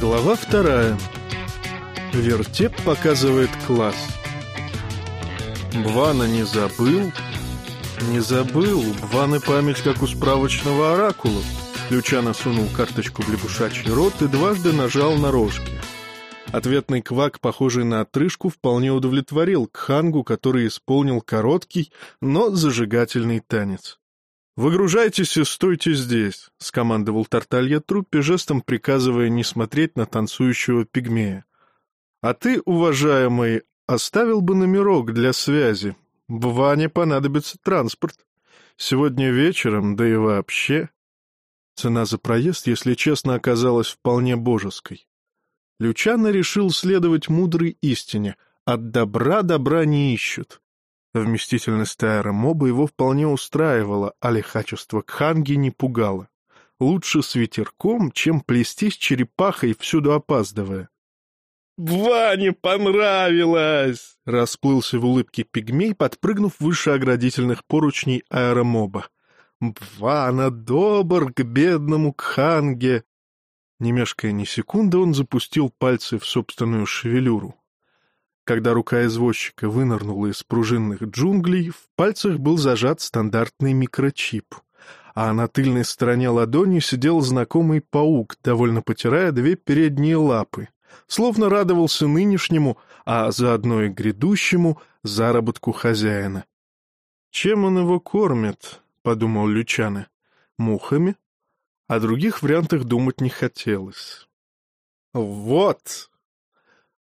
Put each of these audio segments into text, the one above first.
Глава вторая. Вертеп показывает класс. Бвана не забыл. Не забыл. У Бваны память, как у справочного оракула. Лючано сунул карточку в лягушачий рот и дважды нажал на рожки. Ответный квак, похожий на отрыжку, вполне удовлетворил Кхангу, который исполнил короткий, но зажигательный танец. «Выгружайтесь и стойте здесь», — скомандовал Тарталья труппе, жестом приказывая не смотреть на танцующего пигмея. «А ты, уважаемый, оставил бы номерок для связи. Ване понадобится транспорт. Сегодня вечером, да и вообще...» Цена за проезд, если честно, оказалась вполне божеской. Лючано решил следовать мудрой истине — от добра добра не ищут. Вместительность аэромоба его вполне устраивала, а лихачество Кханги не пугало. Лучше с ветерком, чем плестись черепахой, всюду опаздывая. «Ване понравилось!» — расплылся в улыбке пигмей, подпрыгнув выше оградительных поручней аэромоба. «Вана добр к бедному Кханге!» Не мешкая ни секунды, он запустил пальцы в собственную шевелюру. Когда рука извозчика вынырнула из пружинных джунглей, в пальцах был зажат стандартный микрочип, а на тыльной стороне ладони сидел знакомый паук, довольно потирая две передние лапы, словно радовался нынешнему, а заодно и грядущему, заработку хозяина. «Чем он его кормит?» — подумал Лючана. «Мухами?» О других вариантах думать не хотелось. «Вот!»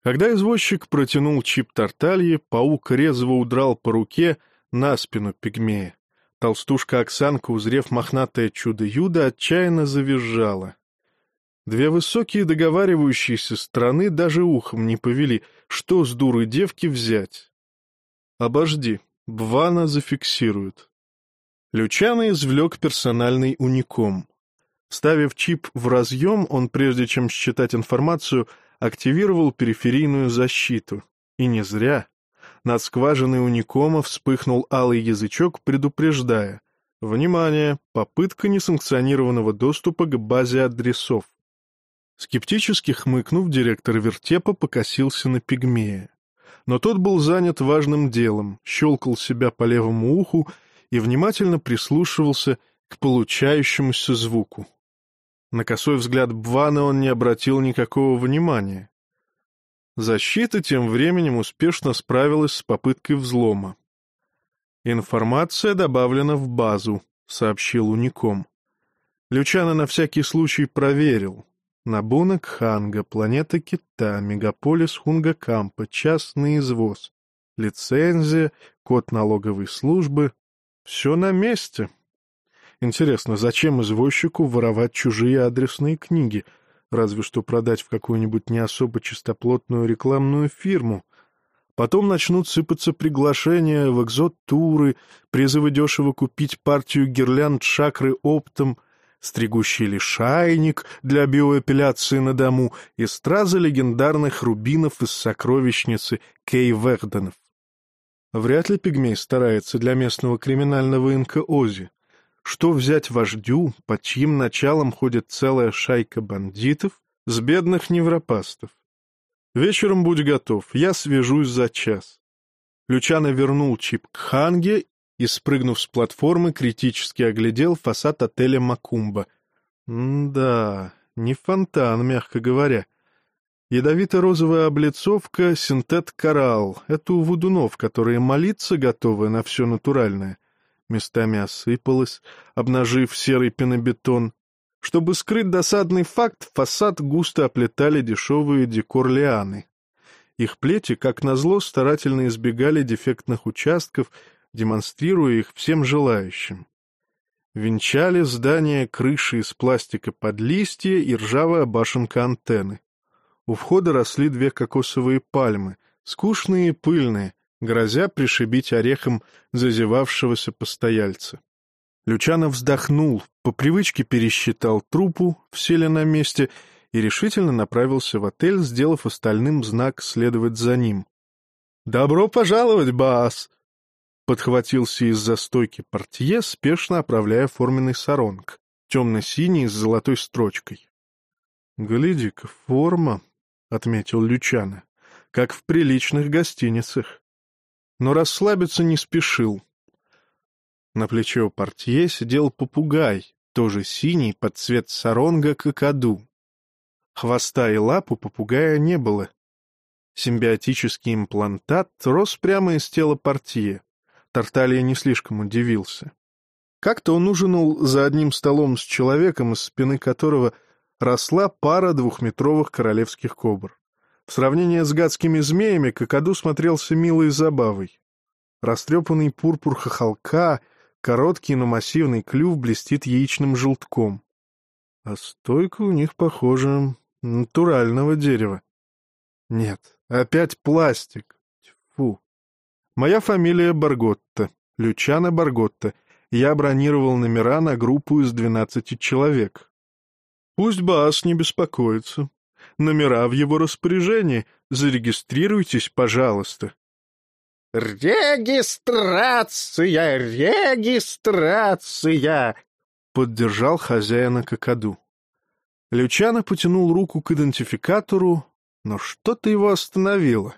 Когда извозчик протянул чип Тартальи, паук резво удрал по руке на спину пигмея. Толстушка Оксанка, узрев мохнатое чудо-юдо, отчаянно завизжала. Две высокие договаривающиеся страны даже ухом не повели, что с дурой девки взять. «Обожди, Бвана зафиксируют». Лючано извлек персональный уником. Ставив чип в разъем, он, прежде чем считать информацию, активировал периферийную защиту. И не зря. Над скважиной уникома вспыхнул алый язычок, предупреждая. Внимание! Попытка несанкционированного доступа к базе адресов. Скептически хмыкнув, директор вертепа покосился на пигмея. Но тот был занят важным делом, щелкал себя по левому уху и внимательно прислушивался к получающемуся звуку. На косой взгляд Бвана он не обратил никакого внимания. Защита тем временем успешно справилась с попыткой взлома. «Информация добавлена в базу», — сообщил Уником. Лючано на всякий случай проверил. Набунок Ханга, планета Кита, мегаполис Хунгакампа, частный извоз, лицензия, код налоговой службы — все на месте. Интересно, зачем извозчику воровать чужие адресные книги? Разве что продать в какую-нибудь не особо чистоплотную рекламную фирму. Потом начнут сыпаться приглашения в экзот-туры, призывы дешево купить партию гирлянд шакры оптом, стригущий лишайник для биоэпиляции на дому и стразы легендарных рубинов из сокровищницы Кей Верденов. Вряд ли пигмей старается для местного криминального инка Ози. Что взять вождю, под чьим началом ходит целая шайка бандитов с бедных невропастов? Вечером будь готов, я свяжусь за час. Лючано вернул чип к Ханге и, спрыгнув с платформы, критически оглядел фасад отеля Макумба. да, не фонтан, мягко говоря. Ядовито-розовая облицовка, синтет-коралл — это у вудунов, которые молиться готовы на все натуральное местами осыпалась, обнажив серый пенобетон. Чтобы скрыть досадный факт, фасад густо оплетали дешевые декор-лианы. Их плети, как назло, старательно избегали дефектных участков, демонстрируя их всем желающим. Венчали здание крыши из пластика под листья и ржавая башенка антенны. У входа росли две кокосовые пальмы, скучные и пыльные, грозя пришибить орехом зазевавшегося постояльца. Лючанов вздохнул, по привычке пересчитал трупу, все ли на месте, и решительно направился в отель, сделав остальным знак следовать за ним. Добро пожаловать, Бас! Подхватился из-за стойки портье, спешно оправляя форменный саронг, темно-синий с золотой строчкой. — Гляди-ка, форма, — отметил Лючана, — как в приличных гостиницах. Но расслабиться не спешил. На плече у портье сидел попугай, тоже синий, под цвет саронга какаду. Хвоста и лап у попугая не было. Симбиотический имплантат рос прямо из тела портье. Тарталья не слишком удивился. Как-то он ужинал за одним столом с человеком, из спины которого росла пара двухметровых королевских кобр. В сравнении с гадскими змеями Кокоду смотрелся милой забавой. Растрепанный пурпур хохолка, короткий, но массивный клюв блестит яичным желтком. А стойка у них, похоже, натурального дерева. Нет, опять пластик. Тьфу. Моя фамилия Барготта, Лючана Барготта. Я бронировал номера на группу из двенадцати человек. Пусть Бас не беспокоится. Номера в его распоряжении. Зарегистрируйтесь, пожалуйста. «Регистрация! Регистрация!» — поддержал хозяина какаду. Лючано потянул руку к идентификатору, но что-то его остановило.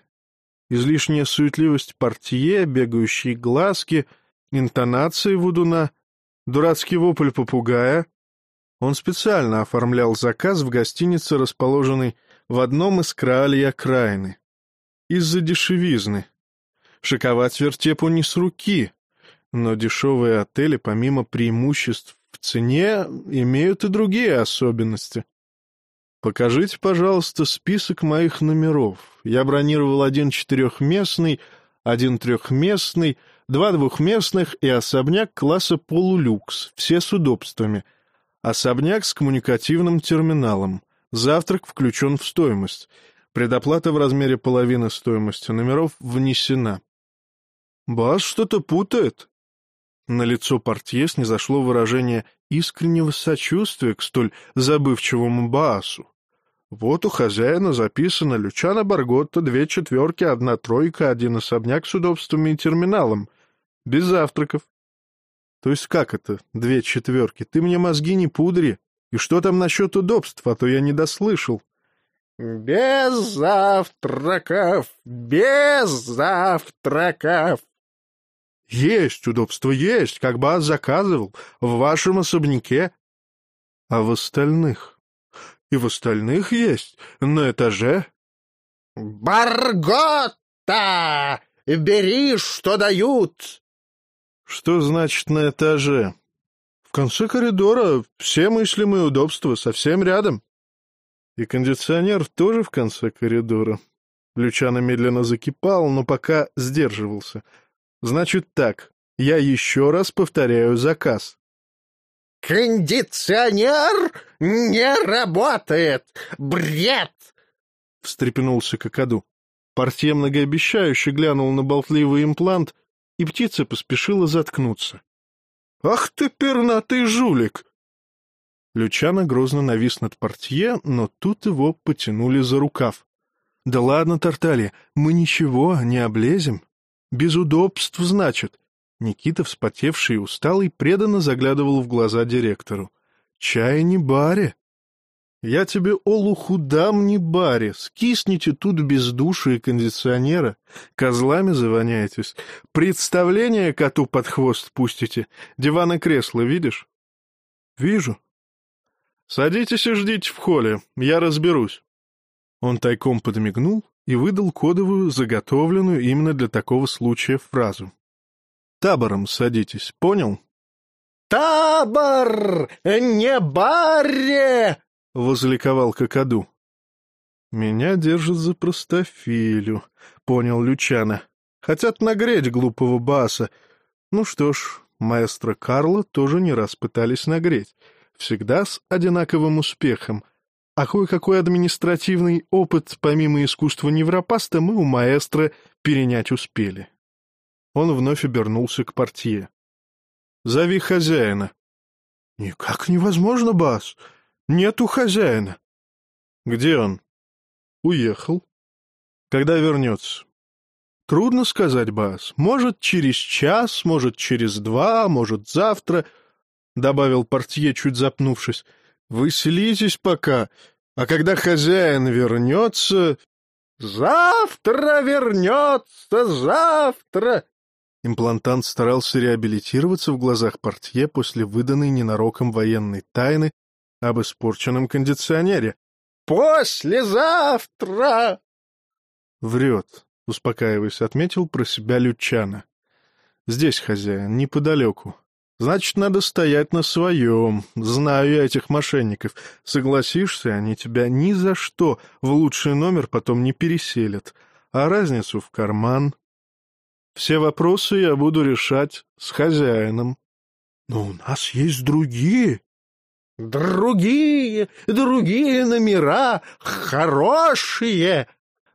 Излишняя суетливость портье, бегающие глазки, интонации вудуна, дурацкий вопль попугая. Он специально оформлял заказ в гостинице, расположенной в одном из краалей окраины. Из-за дешевизны. Шиковать вертепу не с руки, но дешевые отели, помимо преимуществ в цене, имеют и другие особенности. Покажите, пожалуйста, список моих номеров. Я бронировал один четырехместный, один трехместный, два двухместных и особняк класса полулюкс, все с удобствами. Особняк с коммуникативным терминалом. Завтрак включен в стоимость. Предоплата в размере половины стоимости номеров внесена. Бас что-то путает. На лицо портье снизошло выражение искреннего сочувствия к столь забывчивому Баасу. Вот у хозяина записано Лючана Барготта, две четверки, одна тройка, один особняк с удобствами и терминалом. Без завтраков. То есть как это, две четверки? Ты мне мозги не пудри. И что там насчет удобств, а то я не дослышал. Без завтраков, без завтраков. Есть удобство, есть, как бы заказывал, в вашем особняке. А в остальных? и в остальных есть, на этаже. — Барготта! Бери, что дают! — Что значит на этаже? В конце коридора все мыслимые удобства, совсем рядом. И кондиционер тоже в конце коридора. Лючано медленно закипал, но пока сдерживался. Значит так, я еще раз повторяю заказ. «Кондиционер не работает! Бред!» — встрепенулся Кокоду. Портье многообещающе глянул на болтливый имплант, и птица поспешила заткнуться. «Ах ты, пернатый жулик!» Лючано грозно навис над портье, но тут его потянули за рукав. «Да ладно, Тарталья, мы ничего не облезем. Без удобств, значит. Никита, вспотевший и усталый, преданно заглядывал в глаза директору. «Чай не баре!» «Я тебе, олуху, дам не баре. Скисните тут без души и кондиционера. Козлами завоняетесь. Представление коту под хвост пустите. Диван и кресло видишь?» «Вижу». «Садитесь и ждите в холле. Я разберусь». Он тайком подмигнул и выдал кодовую, заготовленную именно для такого случая фразу табором садитесь, понял? — Табор! Не баре! — возликовал Кокоду. — Меня держат за простофилю, — понял Лючана. — Хотят нагреть глупого баса. Ну что ж, маэстро Карло тоже не раз пытались нагреть. Всегда с одинаковым успехом. А кое-какой административный опыт, помимо искусства невропаста, мы у маэстро перенять успели. Он вновь обернулся к портье. — Зови хозяина. — Никак невозможно, Бас. Нету хозяина. — Где он? — Уехал. — Когда вернется? Трудно сказать, Бас. Может, через час, может, через два, может, завтра, — добавил портье, чуть запнувшись. Вы селитесь пока, а когда хозяин вернется... Завтра вернется, завтра! Имплантант старался реабилитироваться в глазах портье после выданной ненароком военной тайны об испорченном кондиционере. «Послезавтра!» «Врет», — успокаиваясь, отметил про себя Лючана. «Здесь хозяин, неподалеку. Значит, надо стоять на своем. Знаю я этих мошенников. Согласишься, они тебя ни за что в лучший номер потом не переселят, а разницу в карман. Все вопросы я буду решать с хозяином. Но у нас есть другие. Другие, другие номера, хорошие.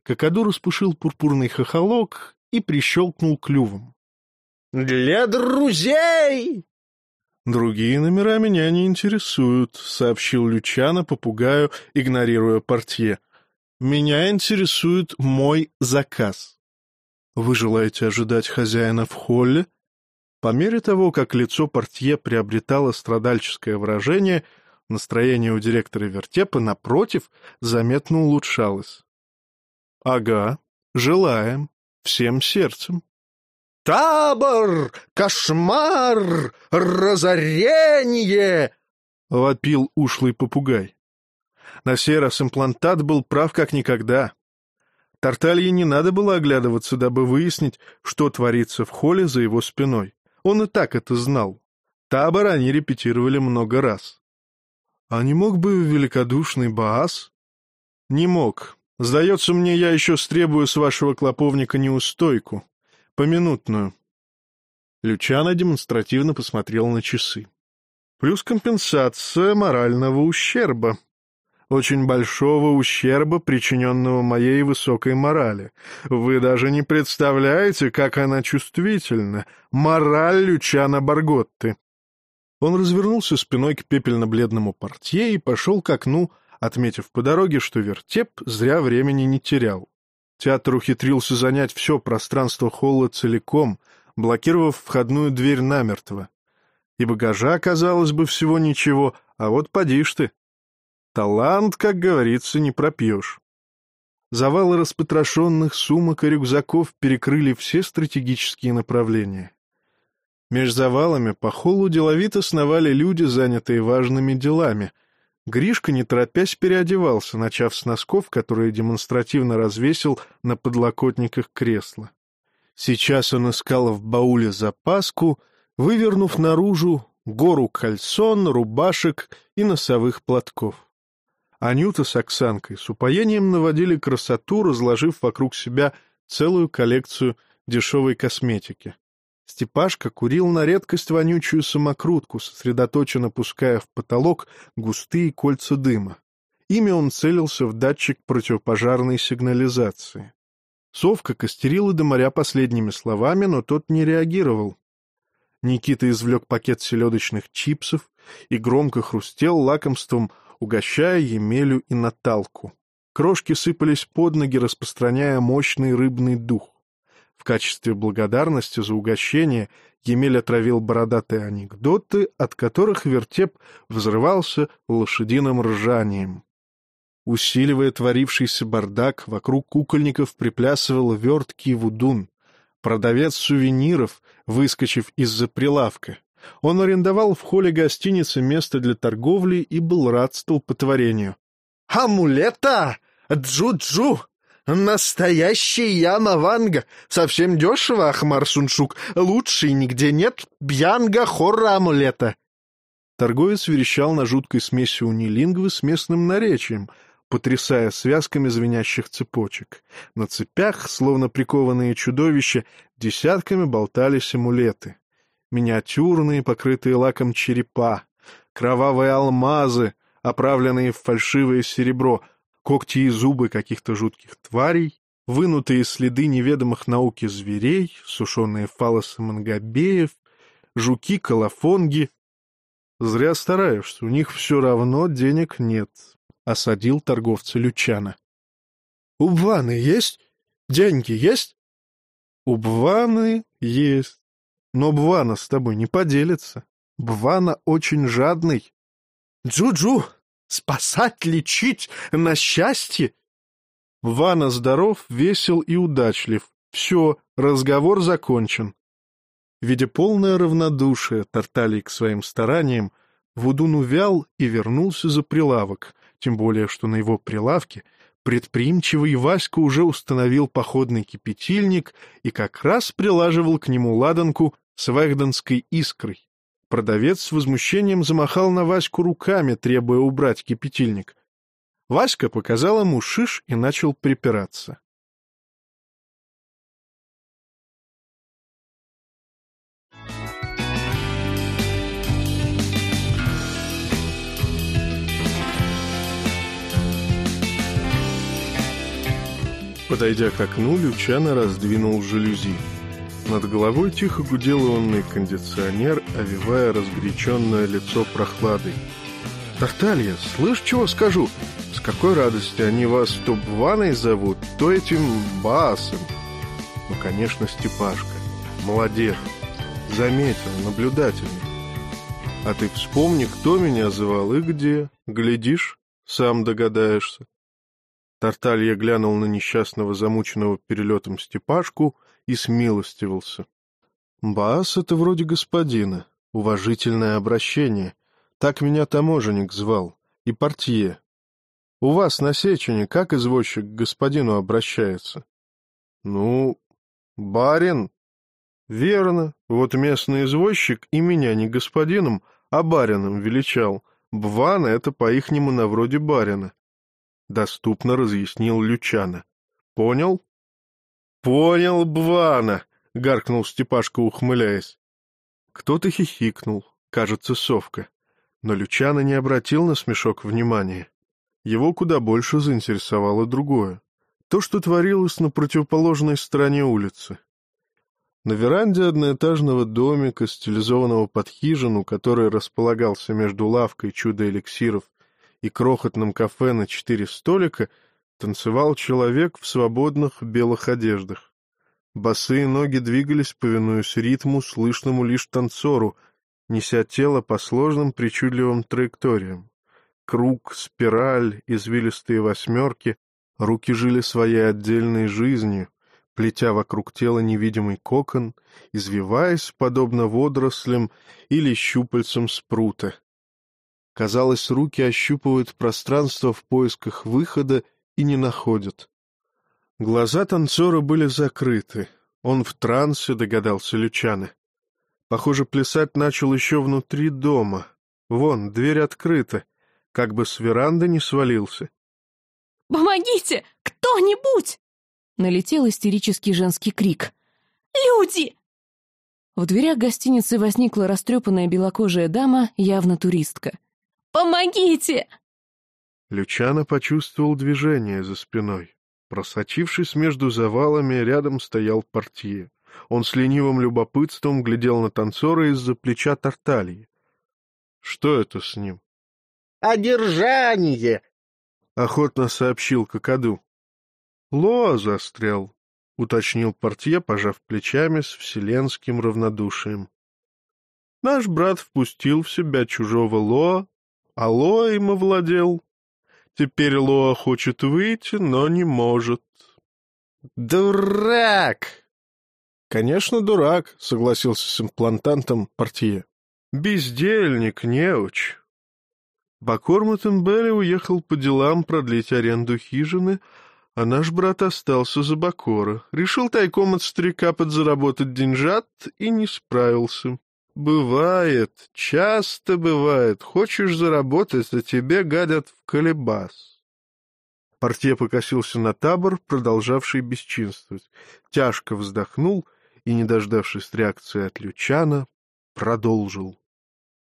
Кокоду распушил пурпурный хохолок и прищелкнул клювом. «Для друзей!» «Другие номера меня не интересуют», — сообщил Лючано попугаю, игнорируя портье. «Меня интересует мой заказ». «Вы желаете ожидать хозяина в холле?» По мере того, как лицо портье приобретало страдальческое выражение, настроение у директора вертепа, напротив, заметно улучшалось. «Ага, желаем, всем сердцем». «Табор! Кошмар! Разорение!» — вопил ушлый попугай. На сей раз имплантат был прав как никогда. Тарталье не надо было оглядываться, дабы выяснить, что творится в холле за его спиной. Он и так это знал. Табор они репетировали много раз. А не мог бы великодушный Баас? Не мог. Сдается мне, я еще стребую с вашего клоповника неустойку. Поминутную. Лючано демонстративно посмотрел на часы. Плюс компенсация морального ущерба. Очень большого ущерба, причиненного моей высокой морали. Вы даже не представляете, как она чувствительна. Мораль Лючана Барготты. Он развернулся спиной к пепельно-бледному портье и пошел к окну, отметив по дороге, что вертеп зря времени не терял. Театр ухитрился занять все пространство холла целиком, блокировав входную дверь намертво. И багажа, казалось бы, всего ничего, а вот поди ж ты. Талант, как говорится, не пропьешь. Завалы распотрошенных сумок и рюкзаков перекрыли все стратегические направления. Меж завалами по холлу деловито сновали люди, занятые важными делами — Гришка, не торопясь, переодевался, начав с носков, которые демонстративно развесил на подлокотниках кресла. Сейчас он искал в бауле запаску, вывернув наружу гору кальсон, рубашек и носовых платков. Анюта с Оксанкой с упоением наводили красоту, разложив вокруг себя целую коллекцию дешевой косметики. Степашка курил на редкость вонючую самокрутку, сосредоточенно пуская в потолок густые кольца дыма. Ими он целился в датчик противопожарной сигнализации. Совка костерила до моря последними словами, но тот не реагировал. Никита извлек пакет селедочных чипсов и громко хрустел лакомством, угощая Емелю и Наталку. Крошки сыпались под ноги, распространяя мощный рыбный дух. В качестве благодарности за угощение Емель отравил бородатые анекдоты, от которых вертеп взрывался лошадиным ржанием. Усиливая творившийся бардак, вокруг кукольников приплясывал верткий вудун. Продавец сувениров, выскочив из-за прилавка. Он арендовал в холле гостиницы место для торговли и был рад столпотворению. «Амулета! Джу-джу! Настоящий Ямаванга. Совсем дешево, Ахмар Суншук. Лучшей нигде нет. Бьянга хорра амулета. Торговец верещал на жуткой смеси унилингвы с местным наречием, потрясая связками звенящих цепочек. На цепях, словно прикованные чудовища, десятками болтались амулеты. Миниатюрные, покрытые лаком черепа, кровавые алмазы, оправленные в фальшивое серебро — когти и зубы каких-то жутких тварей, вынутые следы неведомых науки зверей, сушеные фалосы мангобеев, жуки-колофонги. Зря стараешься, у них все равно денег нет, — осадил торговца Лючана. — У Ваны есть? Деньги есть? У Бваны есть. Но Бвана с тобой не поделится. Бвана очень жадный. Джу-джу, спасать, лечить, на счастье. Бвана здоров, весел и удачлив. Все, разговор закончен. Видя полное равнодушие Тарталий к своим стараниям, Вудун увял и вернулся за прилавок, тем более, что на его прилавке предприимчивый Васька уже установил походный кипятильник и как раз прилаживал к нему ладанку с вэгденской искрой. Продавец с возмущением замахал на Ваську руками, требуя убрать кипятильник. Васька показал ему шиш и начал припираться. Подойдя к окну, Лючано раздвинул жалюзи. Над головой тихо гудел ионный кондиционер, овивая разгоряченное лицо прохладой. «Тарталья, слышь, чего скажу? С какой радости они вас то Бваной зовут, то этим Басом!» «Ну, конечно, Степашка. Молодец. Заметил, наблюдательный. А ты вспомни, кто меня звал и где. Глядишь, сам догадаешься». Тарталья глянул на несчастного замученного перелетом Степашку и смилостивился. «Баас — это вроде господина, уважительное обращение. Так меня таможенник звал, и портье. У вас на Сечине как извозчик к господину обращается?» «Ну, барин». «Верно. Вот местный извозчик и меня не господином, а барином величал. Бвана — это по-ихнему на вроде барина. — доступно разъяснил Лючана. — Понял? — Понял, Бвана! — гаркнул Степашка, ухмыляясь. Кто-то хихикнул, кажется, совка. Но Лючана не обратил на смешок внимания. Его куда больше заинтересовало другое. То, что творилось на противоположной стороне улицы. На веранде одноэтажного домика, стилизованного под хижину, который располагался между лавкой чудо-эликсиров и крохотном кафе на четыре столика танцевал человек в свободных белых одеждах. Босые ноги двигались, повинуясь ритму, слышному лишь танцору, неся тело по сложным причудливым траекториям. Круг, спираль, извилистые восьмерки, руки жили своей отдельной жизнью, плетя вокруг тела невидимый кокон, извиваясь, подобно водорослям или щупальцам спрута. Казалось, руки ощупывают пространство в поисках выхода и не находят. Глаза танцора были закрыты. Он в трансе, догадался Лючаны. Похоже, плясать начал еще внутри дома. Вон, дверь открыта, как бы с веранды не свалился. «Помогите! Кто-нибудь!» Налетел истерический женский крик. «Люди!» В дверях гостиницы возникла растрепанная белокожая дама, явно туристка. Помогите!» Лючано почувствовал движение за спиной. Просочившись между завалами, рядом стоял портье. Он с ленивым любопытством глядел на танцора из-за плеча Тартальи. Что это с ним? — Одержание! — охотно сообщил Кокаду. — Лоа застрял, — уточнил портье, пожав плечами с вселенским равнодушием. Наш брат впустил в себя чужого Лоа, Алло им овладел. Теперь Лоа хочет выйти, но не может. «Дурак!» «Конечно, дурак», — согласился с имплантантом портье. «Бездельник, неуч». Бакор Матенбелли уехал по делам продлить аренду хижины, а наш брат остался за Бакора. Решил тайком от старика подзаработать деньжат и не справился. Бывает, часто бывает. Хочешь заработать, а тебе гадят в колебас. Портье покосился на табор, продолжавший бесчинствовать. Тяжко вздохнул и, не дождавшись реакции от Лючана, продолжил.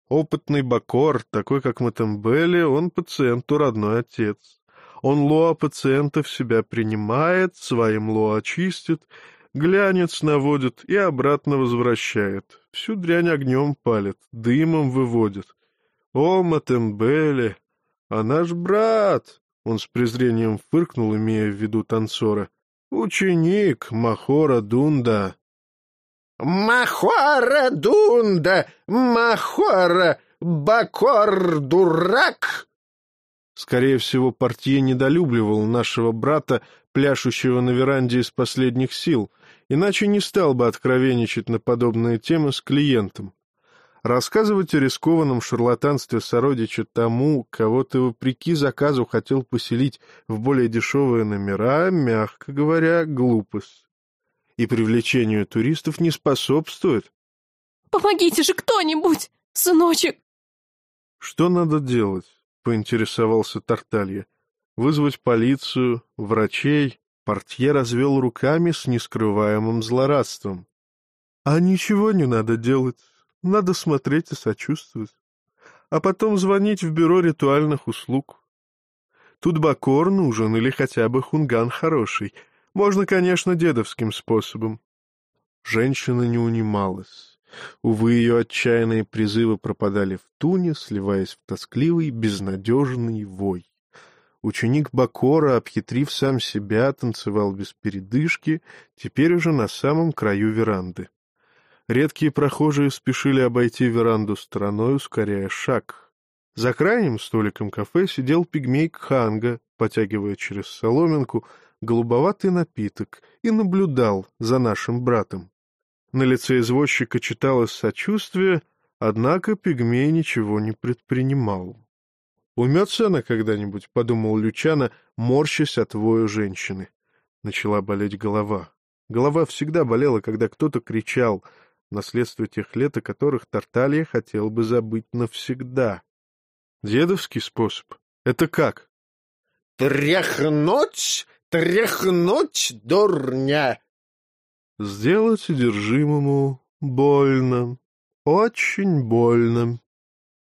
Опытный Бакор, такой как Матембели, он пациенту родной отец. Он лоа пациента в себя принимает, своим лоа чистит глянец наводит и обратно возвращает. Всю дрянь огнем палит, дымом выводит. О, Матембеле! А наш брат! Он с презрением фыркнул, имея в виду танцора. Ученик Махора Дунда. Махора Дунда! Махора! Бакор дурак! Скорее всего, портье недолюбливал нашего брата, пляшущего на веранде из последних сил, иначе не стал бы откровенничать на подобные темы с клиентом. Рассказывать о рискованном шарлатанстве сородича тому, кого ты вопреки заказу хотел поселить в более дешевые номера, мягко говоря, глупость. И привлечению туристов не способствует. «Помогите же кто-нибудь, сыночек!» «Что надо делать?» — поинтересовался Тарталья. «Вызвать полицию, врачей?» Портье развел руками с нескрываемым злорадством. «А ничего не надо делать. Надо смотреть и сочувствовать. А потом звонить в бюро ритуальных услуг. Тут бакор нужен или хотя бы хунган хороший. Можно, конечно, дедовским способом». Женщина не унималась. Увы, ее отчаянные призывы пропадали в туне, сливаясь в тоскливый, безнадежный вой. Ученик Бакора, обхитрив сам себя, танцевал без передышки, теперь уже на самом краю веранды. Редкие прохожие спешили обойти веранду стороной, ускоряя шаг. За крайним столиком кафе сидел пигмей Кханга, потягивая через соломинку голубоватый напиток, и наблюдал за нашим братом. На лице извозчика читалось сочувствие, однако пигмей ничего не предпринимал. «Умется она когда-нибудь?» — подумал Лючана, морщась от воя женщины. Начала болеть голова. Голова всегда болела, когда кто-то кричал, наследство тех лет, о которых Тарталья хотел бы забыть навсегда. Дедовский способ? Это как? «Тряхнуть, тряхнуть, дурня!» Сделать содержимому больно, очень больно.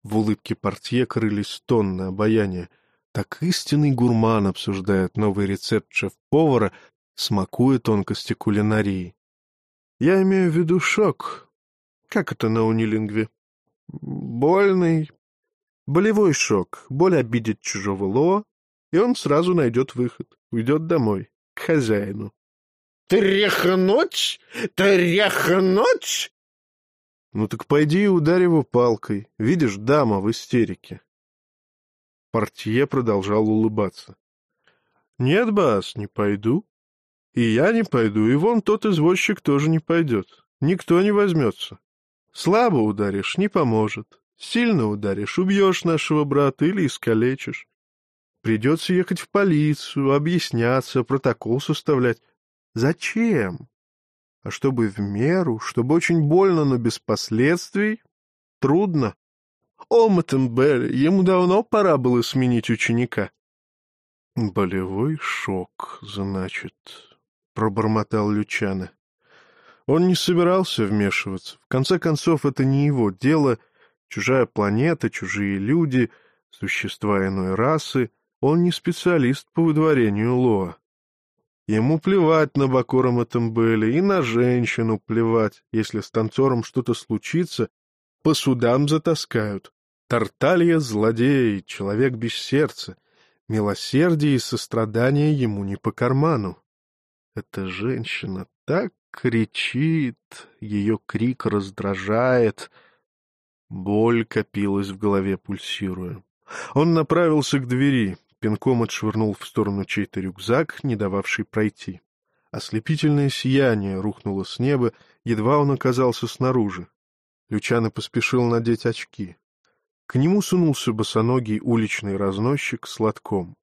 В улыбке портье крылись тонны обаяния. Так истинный гурман обсуждает новый рецепт шеф-повара, смакуя тонкости кулинарии. Я имею в виду шок. Как это на унилингве? Больный, болевой шок. Боль обидит чужого ло, и он сразу найдет выход, уйдет домой, к хозяину. Тряхнуть? Тряхнуть? Ну так пойди и ударь его палкой. Видишь, дама в истерике. Портье продолжал улыбаться. Нет, Бас, не пойду. И я не пойду, и вон тот извозчик тоже не пойдет. Никто не возьмется. Слабо ударишь — не поможет. Сильно ударишь — убьешь нашего брата или искалечишь. Придется ехать в полицию, объясняться, протокол составлять. Зачем? А чтобы в меру, чтобы очень больно, но без последствий? Трудно. О, Маттенбелли, ему давно пора было сменить ученика. Болевой шок, значит, пробормотал Лючана. Он не собирался вмешиваться. В конце концов, это не его дело. Чужая планета, чужие люди, существа иной расы. Он не специалист по выдворению Лоа. Ему плевать на Бакура Матамбели и на женщину плевать. Если с танцором что-то случится, по судам затаскают. Тарталья — злодей, человек без сердца. Милосердие и сострадание ему не по карману. Эта женщина так кричит, ее крик раздражает. Боль копилась в голове, пульсируя. Он направился к двери пинком отшвырнул в сторону чей-то рюкзак, не дававший пройти. Ослепительное сияние рухнуло с неба, едва он оказался снаружи. Лючано поспешил надеть очки. К нему сунулся босоногий уличный разносчик с лотком.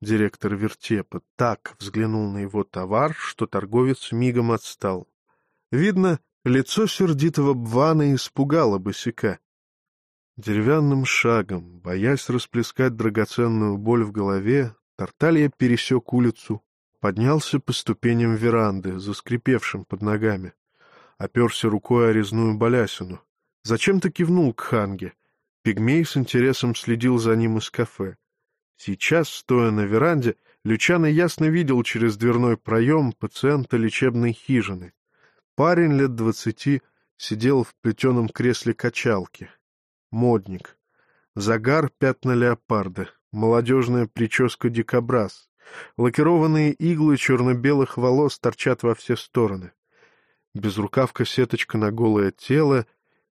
Директор вертепа так взглянул на его товар, что торговец мигом отстал. Видно, лицо сердитого Бвана испугало босика. Деревянным шагом, боясь расплескать драгоценную боль в голове, Тарталья пересек улицу, поднялся по ступеням веранды, заскрипевшим под ногами. Оперся рукой о резную балясину. Зачем-то кивнул к Ханге. Пигмей с интересом следил за ним из кафе. Сейчас, стоя на веранде, Лючано ясно видел через дверной проем пациента лечебной хижины. Парень лет двадцати сидел в плетеном кресле качалки модник. Загар пятна леопарда, молодежная прическа дикобраз, Лакированные иглы черно-белых волос торчат во все стороны. Безрукавка-сеточка на голое тело,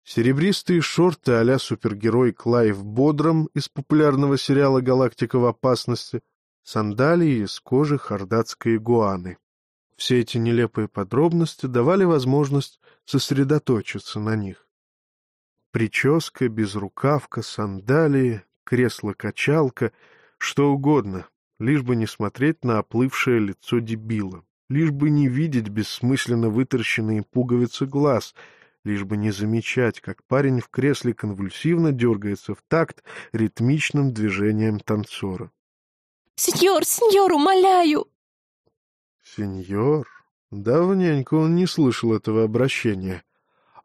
серебристые шорты а-ля супергерой Клайв Бодром из популярного сериала «Галактика в опасности», сандалии из кожи хордатской игуаны. Все эти нелепые подробности давали возможность сосредоточиться на них. Прическа, безрукавка, сандалии, кресло-качалка, что угодно, лишь бы не смотреть на оплывшее лицо дебила, лишь бы не видеть бессмысленно вытаращенные пуговицы глаз, лишь бы не замечать, как парень в кресле конвульсивно дергается в такт ритмичным движением танцора. «Сеньор, сеньор, умоляю!» «Сеньор?» Давненько он не слышал этого обращения.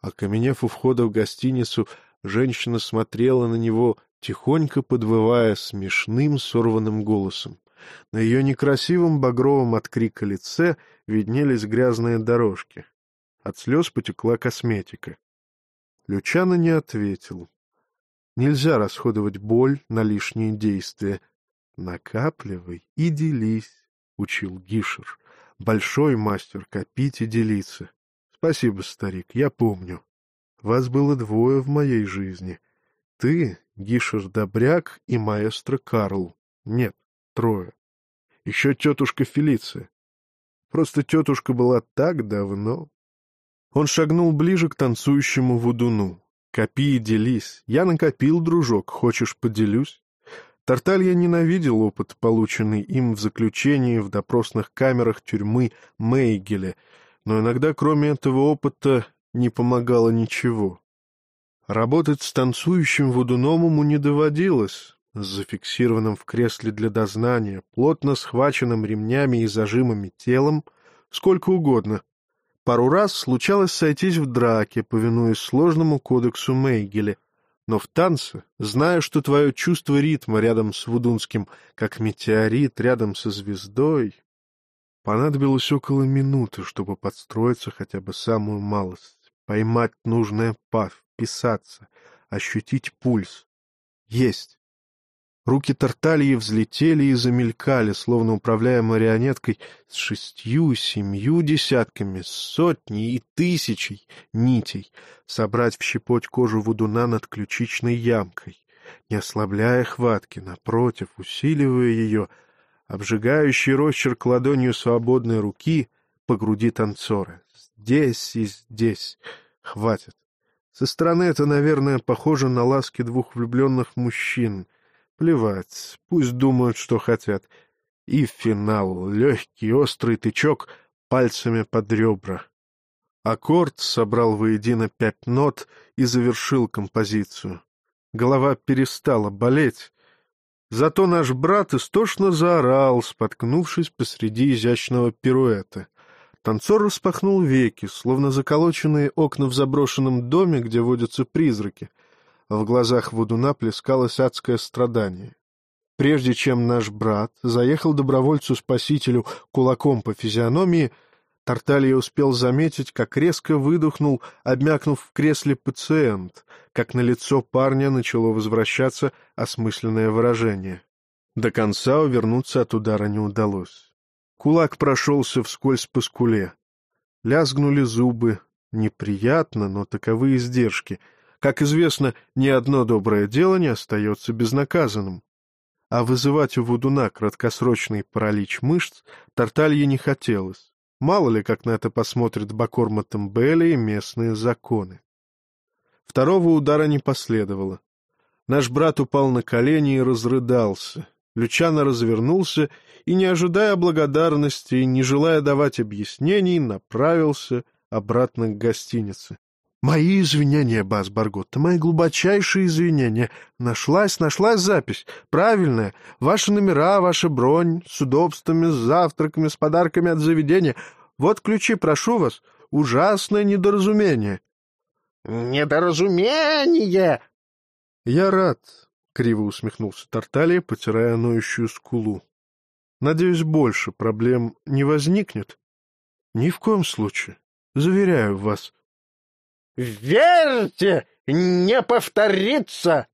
Окаменев у входа в гостиницу, женщина смотрела на него, тихонько подвывая смешным сорванным голосом. На ее некрасивом багровом от крика лице виднелись грязные дорожки. От слез потекла косметика. Лючана не ответил. Нельзя расходовать боль на лишние действия. Накапливай и делись, — учил Гишер. Большой мастер копить и делиться. Спасибо, старик, я помню. Вас было двое в моей жизни. Ты, Гишер Добряк и маэстро Карл. Нет, трое. Еще тетушка Фелиция. Просто тетушка была так давно. Он шагнул ближе к танцующему вудуну. Копи и делись. Я накопил, дружок, хочешь поделюсь? Тарталья ненавидел опыт, полученный им в заключении в допросных камерах тюрьмы Мейгеля, но иногда, кроме этого опыта, не помогало ничего. Работать с танцующим водуном ему не доводилось, с зафиксированным в кресле для дознания, плотно схваченным ремнями и зажимами телом, сколько угодно. Пару раз случалось сойтись в драке, повинуясь сложному кодексу Мейгеля, но в танце, зная, что твое чувство ритма рядом с Вудунским, как метеорит рядом со звездой, понадобилось около минуты, чтобы подстроиться хотя бы самую малость, поймать нужное пав, вписаться, ощутить пульс. Есть! Руки Тартальи взлетели и замелькали, словно управляя марионеткой с шестью, семью десятками, сотней и тысячей нитей, собрать в щепоть кожу вудуна над ключичной ямкой, не ослабляя хватки, напротив, усиливая ее, обжигающий росчерк ладонью свободной руки по груди танцора. Здесь и здесь. Хватит. Со стороны это, наверное, похоже на ласки двух влюбленных мужчин — Плевать, пусть думают, что хотят. И финал, легкий, острый тычок пальцами под ребра. Аккорд собрал воедино пять нот и завершил композицию. Голова перестала болеть. Зато наш брат истошно заорал, споткнувшись посреди изящного пируэта. Танцор распахнул веки, словно заколоченные окна в заброшенном доме, где водятся призраки — в глазах Вудуна плескалось адское страдание. Прежде чем наш брат заехал добровольцу-спасителю кулаком по физиономии, Тарталья успел заметить, как резко выдохнул, обмякнув в кресле пациент, как на лицо парня начало возвращаться осмысленное выражение. До конца увернуться от удара не удалось. Кулак прошелся вскользь по скуле. Лязгнули зубы. Неприятно, но таковы издержки — как известно, ни одно доброе дело не остается безнаказанным. А вызывать у Вудуна краткосрочный паралич мышц Тарталье не хотелось. Мало ли, как на это посмотрят Бакорма Тембели и местные законы. Второго удара не последовало. Наш брат упал на колени и разрыдался. Лючано развернулся и, не ожидая благодарности и не желая давать объяснений, направился обратно к гостинице. Мои извинения, Бас Барготта, мои глубочайшие извинения. Нашлась, нашлась запись. Правильная. Ваши номера, ваша бронь, с удобствами, с завтраками, с подарками от заведения. Вот ключи, прошу вас. Ужасное недоразумение. Недоразумение! Я рад, — криво усмехнулся Тарталия, потирая ноющую скулу. Надеюсь, больше проблем не возникнет? Ни в коем случае. Заверяю вас. Верьте, не повторится!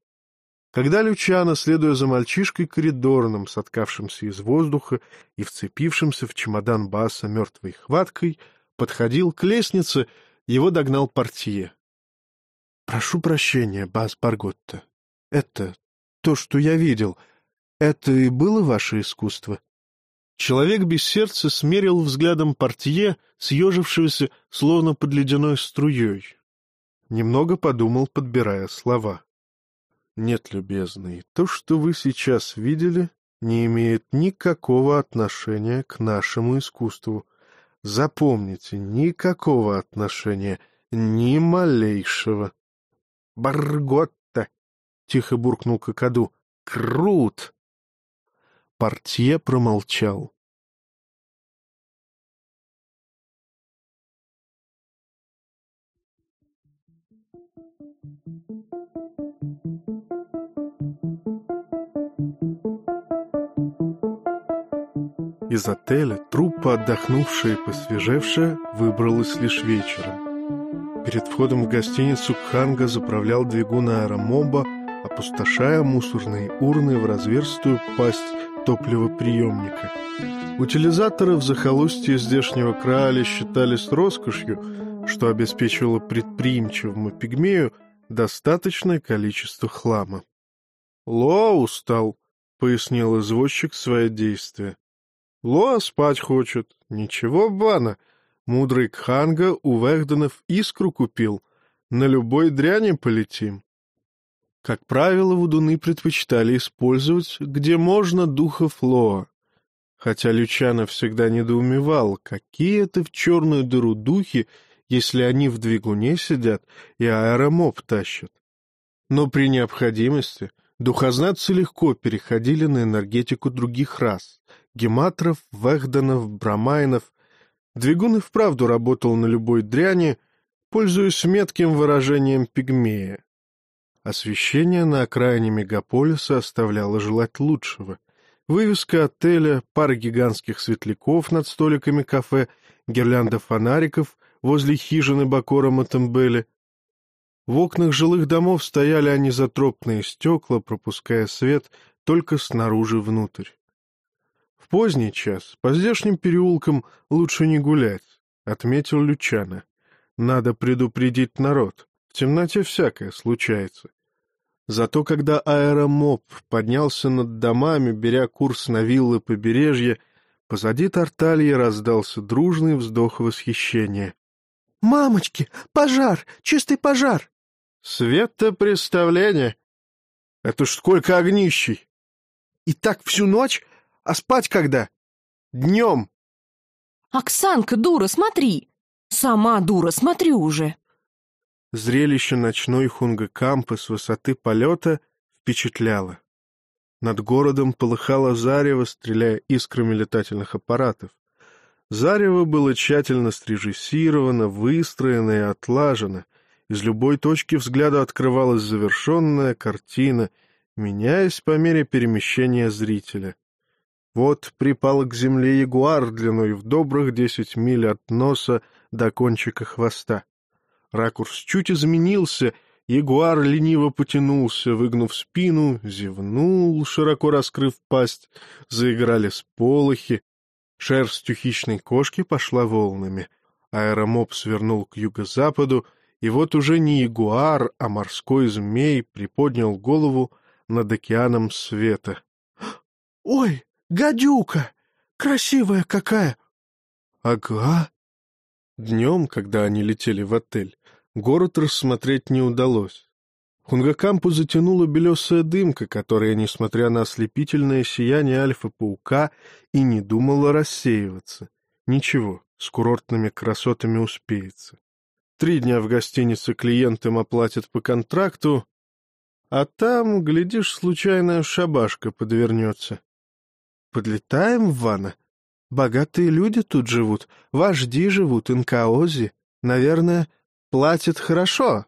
Когда Лючано, следуя за мальчишкой коридорным, соткавшимся из воздуха и вцепившимся в чемодан Баса мертвой хваткой, подходил к лестнице, его догнал портье. — Прошу прощения, Бас Барготта. Это то, что я видел. Это и было ваше искусство? Человек без сердца смерил взглядом портье, съежившегося, словно под ледяной струей. Немного подумал, подбирая слова. Нет, любезный, то, что вы сейчас видели, не имеет никакого отношения к нашему искусству. Запомните, никакого отношения, ни малейшего. Барготта! — тихо буркнул Кокоду. — Крут! Портье промолчал. Из отеля труппа, отдохнувшая и посвежевшая, выбралась лишь вечером. Перед входом в гостиницу Кханга заправлял двигун аэромоба, опустошая мусорные урны в разверстую пасть топливоприемника. Утилизаторы в захолустье здешнего краля считались роскошью, что обеспечивало предприимчивому пигмею достаточное количество хлама. «Ло устал», — пояснил извозчик свое действие. Лоа спать хочет. Ничего, Бана. Мудрый Кханга у Вэгденов искру купил. На любой дряни полетим. Как правило, вудуны предпочитали использовать, где можно, духов Лоа. Хотя Лючано всегда недоумевал, какие это в черную дыру духи, если они в двигуне сидят и аэромоб тащат. Но при необходимости духознатцы легко переходили на энергетику других рас — Гематров, Вехданов, Брамайнов. Двигун и вправду работал на любой дряни, пользуясь метким выражением пигмея. Освещение на окраине мегаполиса оставляло желать лучшего. Вывеска отеля, пара гигантских светляков над столиками кафе, гирлянда фонариков возле хижины Бакора Матембели. В окнах жилых домов стояли анизотропные стекла, пропуская свет только снаружи внутрь поздний час по здешним переулкам лучше не гулять, — отметил Лючана. Надо предупредить народ. В темноте всякое случается. Зато когда аэромоб поднялся над домами, беря курс на виллы побережья, позади Тарталья раздался дружный вздох восхищения. — Мамочки, пожар! Чистый пожар! — Свет-то представление! Это ж сколько огнищей! — И так всю ночь? А спать когда? Днем. Оксанка, дура, смотри. Сама дура, смотри уже. Зрелище ночной хунгакампы с высоты полета впечатляло. Над городом полыхало зарево, стреляя искрами летательных аппаратов. Зарево было тщательно срежиссировано, выстроено и отлажено. Из любой точки взгляда открывалась завершенная картина, меняясь по мере перемещения зрителя. Вот припал к земле ягуар длиной в добрых десять миль от носа до кончика хвоста. Ракурс чуть изменился, ягуар лениво потянулся, выгнув спину, зевнул, широко раскрыв пасть, заиграли сполохи. Шерсть у хищной кошки пошла волнами. Аэромоб свернул к юго-западу, и вот уже не ягуар, а морской змей приподнял голову над океаном света. — Ой! Гадюка! Красивая какая!» «Ага». Днем, когда они летели в отель, город рассмотреть не удалось. Хунгакампу затянула белесая дымка, которая, несмотря на ослепительное сияние альфа-паука, и не думала рассеиваться. Ничего, с курортными красотами успеется. Три дня в гостинице клиентам оплатят по контракту, а там, глядишь, случайная шабашка подвернется. Подлетаем в Вана? Богатые люди тут живут, вожди живут, инкаози. Наверное, платят хорошо.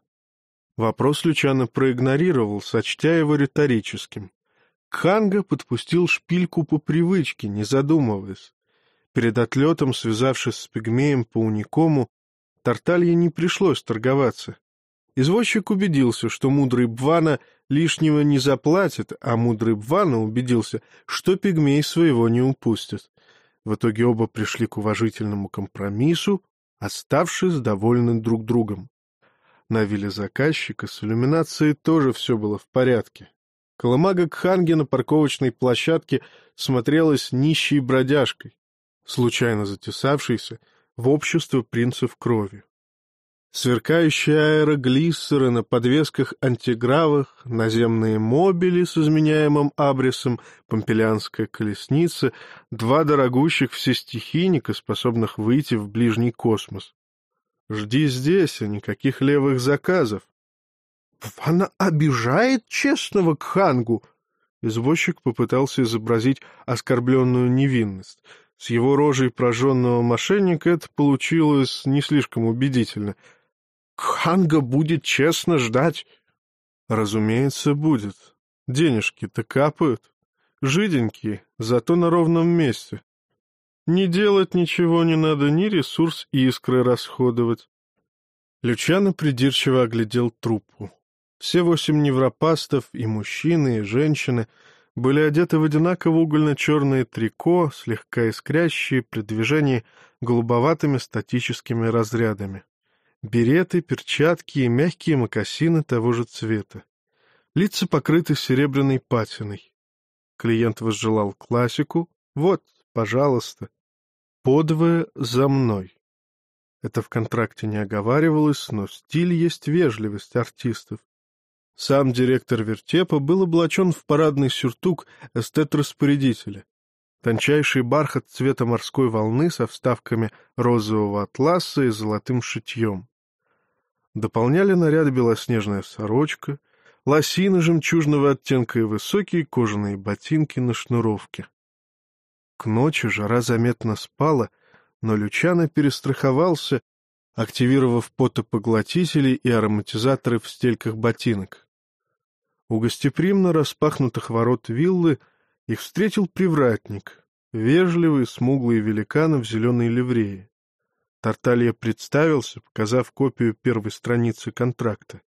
Вопрос Лючана проигнорировал, сочтя его риторическим. Кханга подпустил шпильку по привычке, не задумываясь. Перед отлетом, связавшись с пигмеем по уникому, Тарталье не пришлось торговаться. Извозчик убедился, что мудрый Бвана лишнего не заплатит, а мудрый Бвана убедился, что пигмей своего не упустит. В итоге оба пришли к уважительному компромиссу, оставшись довольны друг другом. На вилле заказчика с иллюминацией тоже все было в порядке. Колымага Кханги на парковочной площадке смотрелась нищей бродяжкой, случайно затесавшейся в общество принцев крови. Сверкающие аэроглиссеры на подвесках антигравах, наземные мобили с изменяемым абрисом, помпелянская колесница, два дорогущих всестихийника, способных выйти в ближний космос. Жди здесь, а никаких левых заказов. — Она обижает честного Кхангу! Извозчик попытался изобразить оскорбленную невинность. С его рожей прожженного мошенника это получилось не слишком убедительно — Ханга будет честно ждать. Разумеется, будет. Денежки-то капают. Жиденькие, зато на ровном месте. Не делать ничего не надо, ни ресурс искры расходовать. Лючано придирчиво оглядел труппу. Все восемь невропастов, и мужчины, и женщины, были одеты в одинаково угольно-черное трико, слегка искрящие при движении голубоватыми статическими разрядами береты, перчатки и мягкие мокасины того же цвета. Лица покрыты серебряной патиной. Клиент возжелал классику. Вот, пожалуйста. Подвое за мной. Это в контракте не оговаривалось, но стиль есть вежливость артистов. Сам директор вертепа был облачен в парадный сюртук эстет-распорядителя. Тончайший бархат цвета морской волны со вставками розового атласа и золотым шитьем. Дополняли наряд белоснежная сорочка, лосины жемчужного оттенка и высокие кожаные ботинки на шнуровке. К ночи жара заметно спала, но Лючано перестраховался, активировав потопоглотители и ароматизаторы в стельках ботинок. У гостеприимно распахнутых ворот виллы их встретил привратник, вежливый, смуглый великан в зеленой ливрее. Тарталья представился, показав копию первой страницы контракта.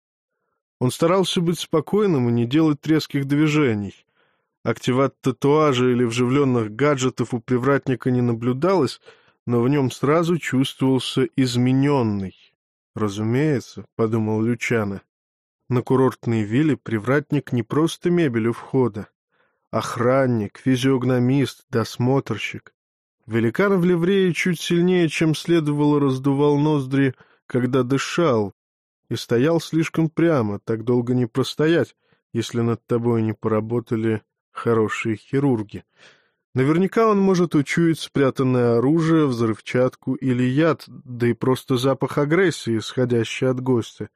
Он старался быть спокойным и не делать резких движений. Активат татуажа или вживленных гаджетов у привратника не наблюдалось, но в нем сразу чувствовался измененный. «Разумеется», — подумал Лючана, — «на курортной вилле привратник не просто мебель у входа. Охранник, физиогномист, досмотрщик. Великан в ливрее чуть сильнее, чем следовало, раздувал ноздри, когда дышал, и стоял слишком прямо, так долго не простоять, если над тобой не поработали хорошие хирурги. Наверняка он может учуять спрятанное оружие, взрывчатку или яд, да и просто запах агрессии, исходящий от гостя.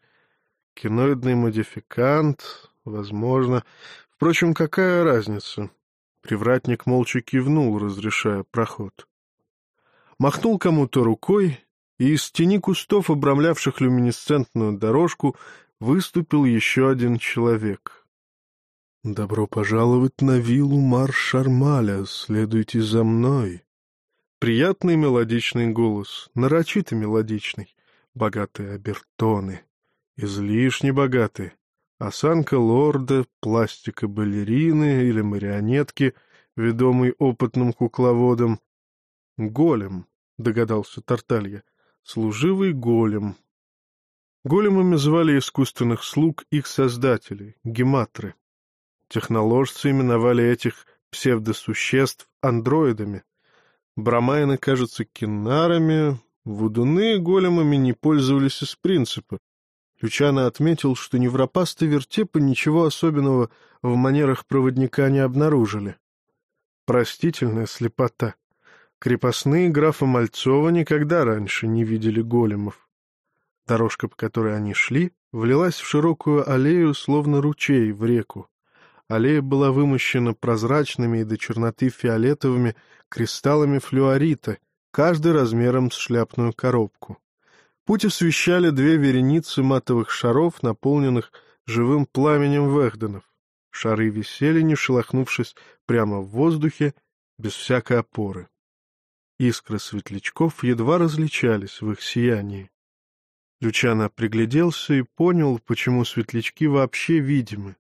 Киноидный модификант, возможно. Впрочем, какая разница? Привратник молча кивнул, разрешая проход. Махнул кому-то рукой, и из тени кустов, обрамлявших люминесцентную дорожку, выступил еще один человек. «Добро пожаловать на виллу Марш-Шармаля, следуйте за мной». Приятный мелодичный голос, нарочито мелодичный, богатые обертоны, излишне богатые, Осанка лорда, пластика балерины или марионетки, ведомый опытным кукловодом. Голем, догадался Тарталья, служивый голем. Големами звали искусственных слуг их создателей, гематры. Техноложцы именовали этих псевдосуществ андроидами. Брамайны, кажется, кинарами, вудуны големами не пользовались из принципа, Лючано отметил, что невропасты вертепа ничего особенного в манерах проводника не обнаружили. Простительная слепота. Крепостные графа Мальцова никогда раньше не видели големов. Дорожка, по которой они шли, влилась в широкую аллею, словно ручей, в реку. Аллея была вымощена прозрачными и до черноты фиолетовыми кристаллами флюорита, каждый размером с шляпную коробку. Путь освещали две вереницы матовых шаров, наполненных живым пламенем вехденов. Шары висели, не шелохнувшись, прямо в воздухе, без всякой опоры. Искры светлячков едва различались в их сиянии. Лючано пригляделся и понял, почему светлячки вообще видимы.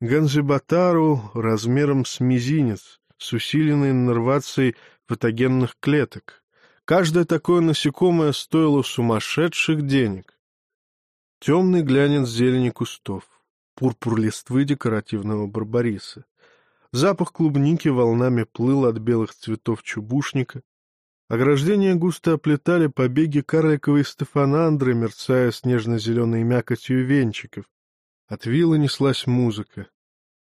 Ганзибатару размером с мизинец, с усиленной нервацией патогенных клеток. Каждое такое насекомое стоило сумасшедших денег. Темный глянец зелени кустов, пурпур листвы декоративного барбариса. Запах клубники волнами плыл от белых цветов чубушника. Ограждения густо оплетали побеги карликовой стефанандры, мерцая снежно-зеленой мякотью венчиков. От вилла неслась музыка.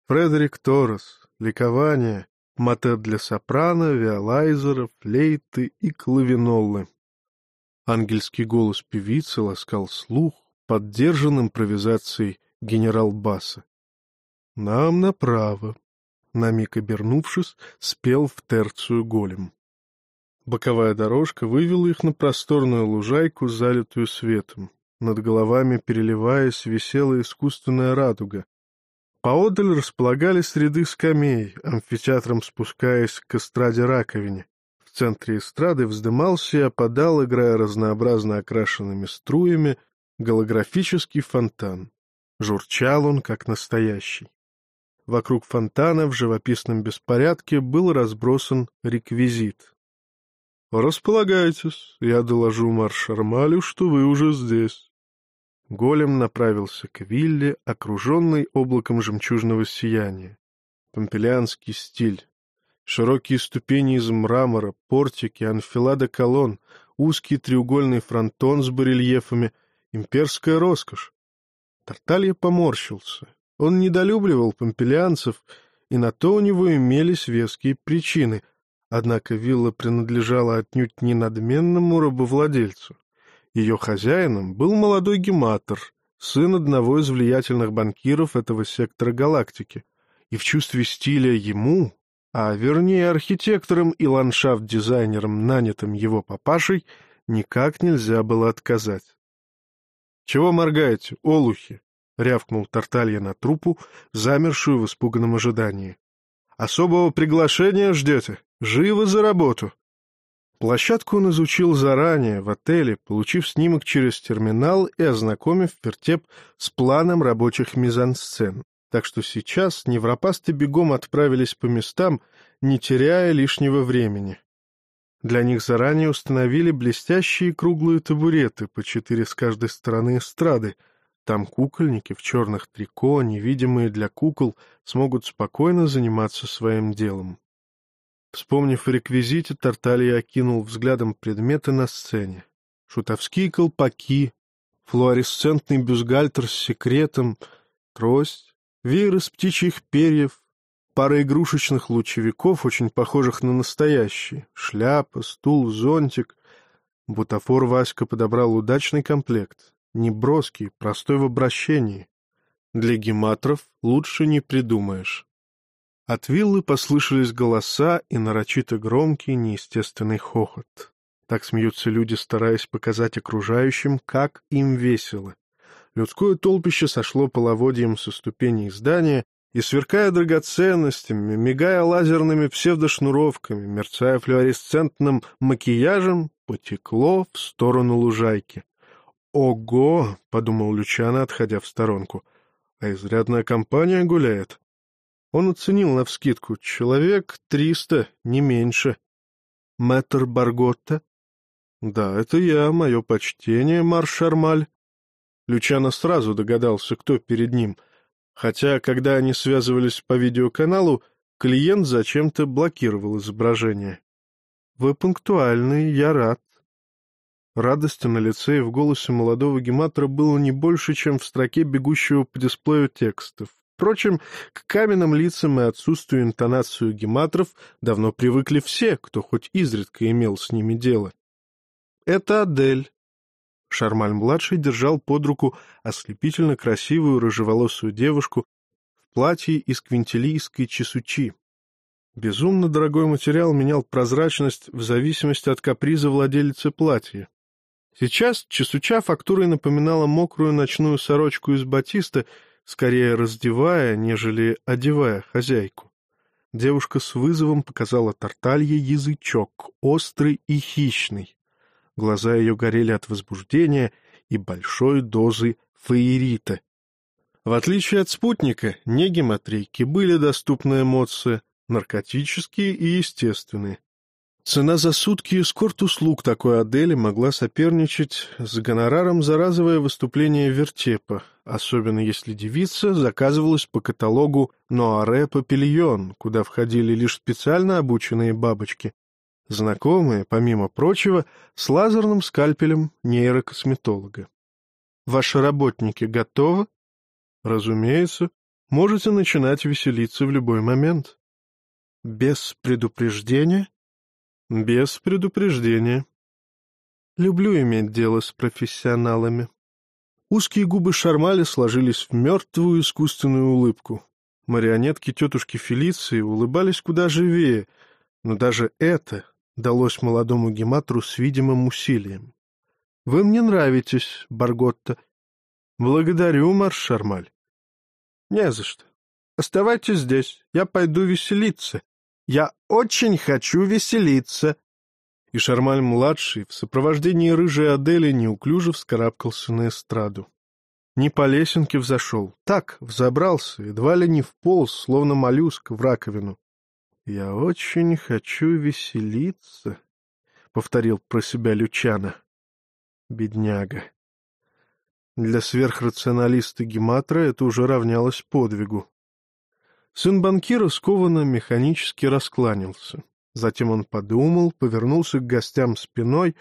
Фредерик Торрес, ликование, мотет для сопрано, виолайзера, флейты и клавиноллы. Ангельский голос певицы ласкал слух, поддержан импровизацией генерал-баса. «Нам направо», на миг обернувшись, спел в терцию голем. Боковая дорожка вывела их на просторную лужайку, залитую светом. Над головами, переливаясь, висела искусственная радуга. Поодаль располагались ряды скамей, амфитеатром спускаясь к эстраде-раковине. В центре эстрады вздымался и опадал, играя разнообразно окрашенными струями, голографический фонтан. Журчал он, как настоящий. Вокруг фонтана в живописном беспорядке был разбросан реквизит. «Располагайтесь, я доложу Маршармалю, что вы уже здесь». Голем направился к вилле, окруженной облаком жемчужного сияния. Помпелианский стиль. Широкие ступени из мрамора, портики, анфилада колонн, узкий треугольный фронтон с барельефами, имперская роскошь. Тарталья поморщился. Он недолюбливал помпелианцев, и на то у него имелись веские причины, однако вилла принадлежала отнюдь не надменному рабовладельцу. Ее хозяином был молодой гематор, сын одного из влиятельных банкиров этого сектора галактики, и в чувстве стиля ему, а вернее архитектором и ландшафт-дизайнером, нанятым его папашей, никак нельзя было отказать. — Чего моргаете, олухи? — рявкнул Тарталья на трупу, замершую в испуганном ожидании. — Особого приглашения ждете? Живо за работу! Площадку он изучил заранее, в отеле, получив снимок через терминал и ознакомив вертеп с планом рабочих мизансцен. Так что сейчас невропасты бегом отправились по местам, не теряя лишнего времени. Для них заранее установили блестящие круглые табуреты по четыре с каждой стороны эстрады — там кукольники в черных трико, невидимые для кукол, смогут спокойно заниматься своим делом. Вспомнив о реквизите, Тарталья окинул взглядом предметы на сцене. Шутовские колпаки, флуоресцентный бюстгальтер с секретом, трость, веер из птичьих перьев, пара игрушечных лучевиков, очень похожих на настоящие, шляпа, стул, зонтик. Бутафор Васька подобрал удачный комплект неброский, простой в обращении. Для гематров лучше не придумаешь. От виллы послышались голоса и нарочито громкий неестественный хохот. Так смеются люди, стараясь показать окружающим, как им весело. Людское толпище сошло половодьем со ступеней здания и, сверкая драгоценностями, мигая лазерными псевдошнуровками, мерцая флуоресцентным макияжем, потекло в сторону лужайки. «Ого!» — подумал Лючано, отходя в сторонку. «А изрядная компания гуляет». Он оценил навскидку. Человек триста, не меньше. «Мэтр Барготта?» «Да, это я, мое почтение, Маршармаль». Лючано сразу догадался, кто перед ним, хотя, когда они связывались по видеоканалу, клиент зачем-то блокировал изображение. «Вы пунктуальный, я рад», Радости на лице и в голосе молодого гематора было не больше, чем в строке бегущего по дисплею текста. Впрочем, к каменным лицам и отсутствию интонацию гематров давно привыкли все, кто хоть изредка имел с ними дело. «Это Адель». Шармаль-младший держал под руку ослепительно красивую рыжеволосую девушку в платье из квинтилийской чесучи. Безумно дорогой материал менял прозрачность в зависимости от каприза владелицы платья. Сейчас чесуча фактурой напоминала мокрую ночную сорочку из батиста, скорее раздевая, нежели одевая хозяйку. Девушка с вызовом показала Тарталье язычок, острый и хищный. Глаза ее горели от возбуждения, и большой дозы фаерита. В отличие от спутника, не гематрейки были доступны эмоции, наркотические и естественные. Цена за сутки эскорт-услуг такой Адели могла соперничать с гонораром за разовое выступление вертепа, особенно если девица заказывалась по каталогу «Ноаре Папильон», куда входили лишь специально обученные бабочки, знакомые, помимо прочего, с лазерным скальпелем нейрокосметолога. «Ваши работники готовы?» «Разумеется. Можете начинать веселиться в любой момент». «Без предупреждения?» Без предупреждения. Люблю иметь дело с профессионалами. Узкие губы Шармали сложились в мертвую искусственную улыбку. Марионетки тетушки Фелиции улыбались куда живее, но даже это далось молодому гематру с видимым усилием. — Вы мне нравитесь, Барготта. — Благодарю, Марш Шармаль. — Не за что. Оставайтесь здесь, я пойду веселиться. Я очень хочу веселиться!» И Шармаль-младший в сопровождении рыжей Адели неуклюже вскарабкался на эстраду. Не по лесенке взошел, так, взобрался, едва ли не вполз, словно моллюск в раковину. «Я очень хочу веселиться», — повторил про себя Лючана. «Бедняга». Для сверхрационалиста Гематра это уже равнялось подвигу. Сын банкира скованно механически раскланялся. Затем он подумал, повернулся к гостям спиной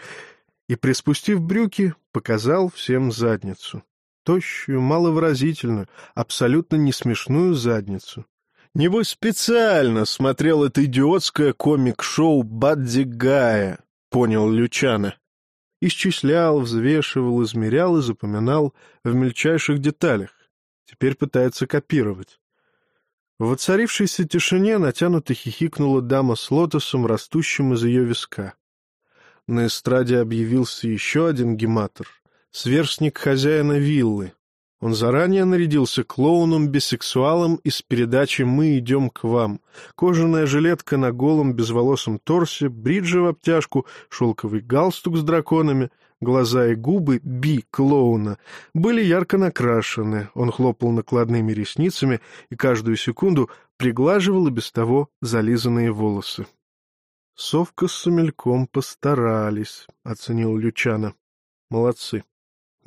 и, приспустив брюки, показал всем задницу. Тощую, маловыразительную, абсолютно не смешную задницу. Небось, специально смотрел это идиотское комик-шоу Бадди Гая, понял Лючана. Исчислял, взвешивал, измерял и запоминал в мельчайших деталях. Теперь пытается копировать. В воцарившейся тишине натянуто хихикнула дама с лотосом, растущим из ее виска. На эстраде объявился еще один гематор, сверстник хозяина виллы. Он заранее нарядился клоуном-бисексуалом из передачи «Мы идем к вам». Кожаная жилетка на голом безволосом торсе, бриджи в обтяжку, шелковый галстук с драконами — Глаза и губы Би-клоуна были ярко накрашены, он хлопал накладными ресницами и каждую секунду приглаживал и без того зализанные волосы. «Совка с Сумельком постарались», — оценил Лючана. «Молодцы».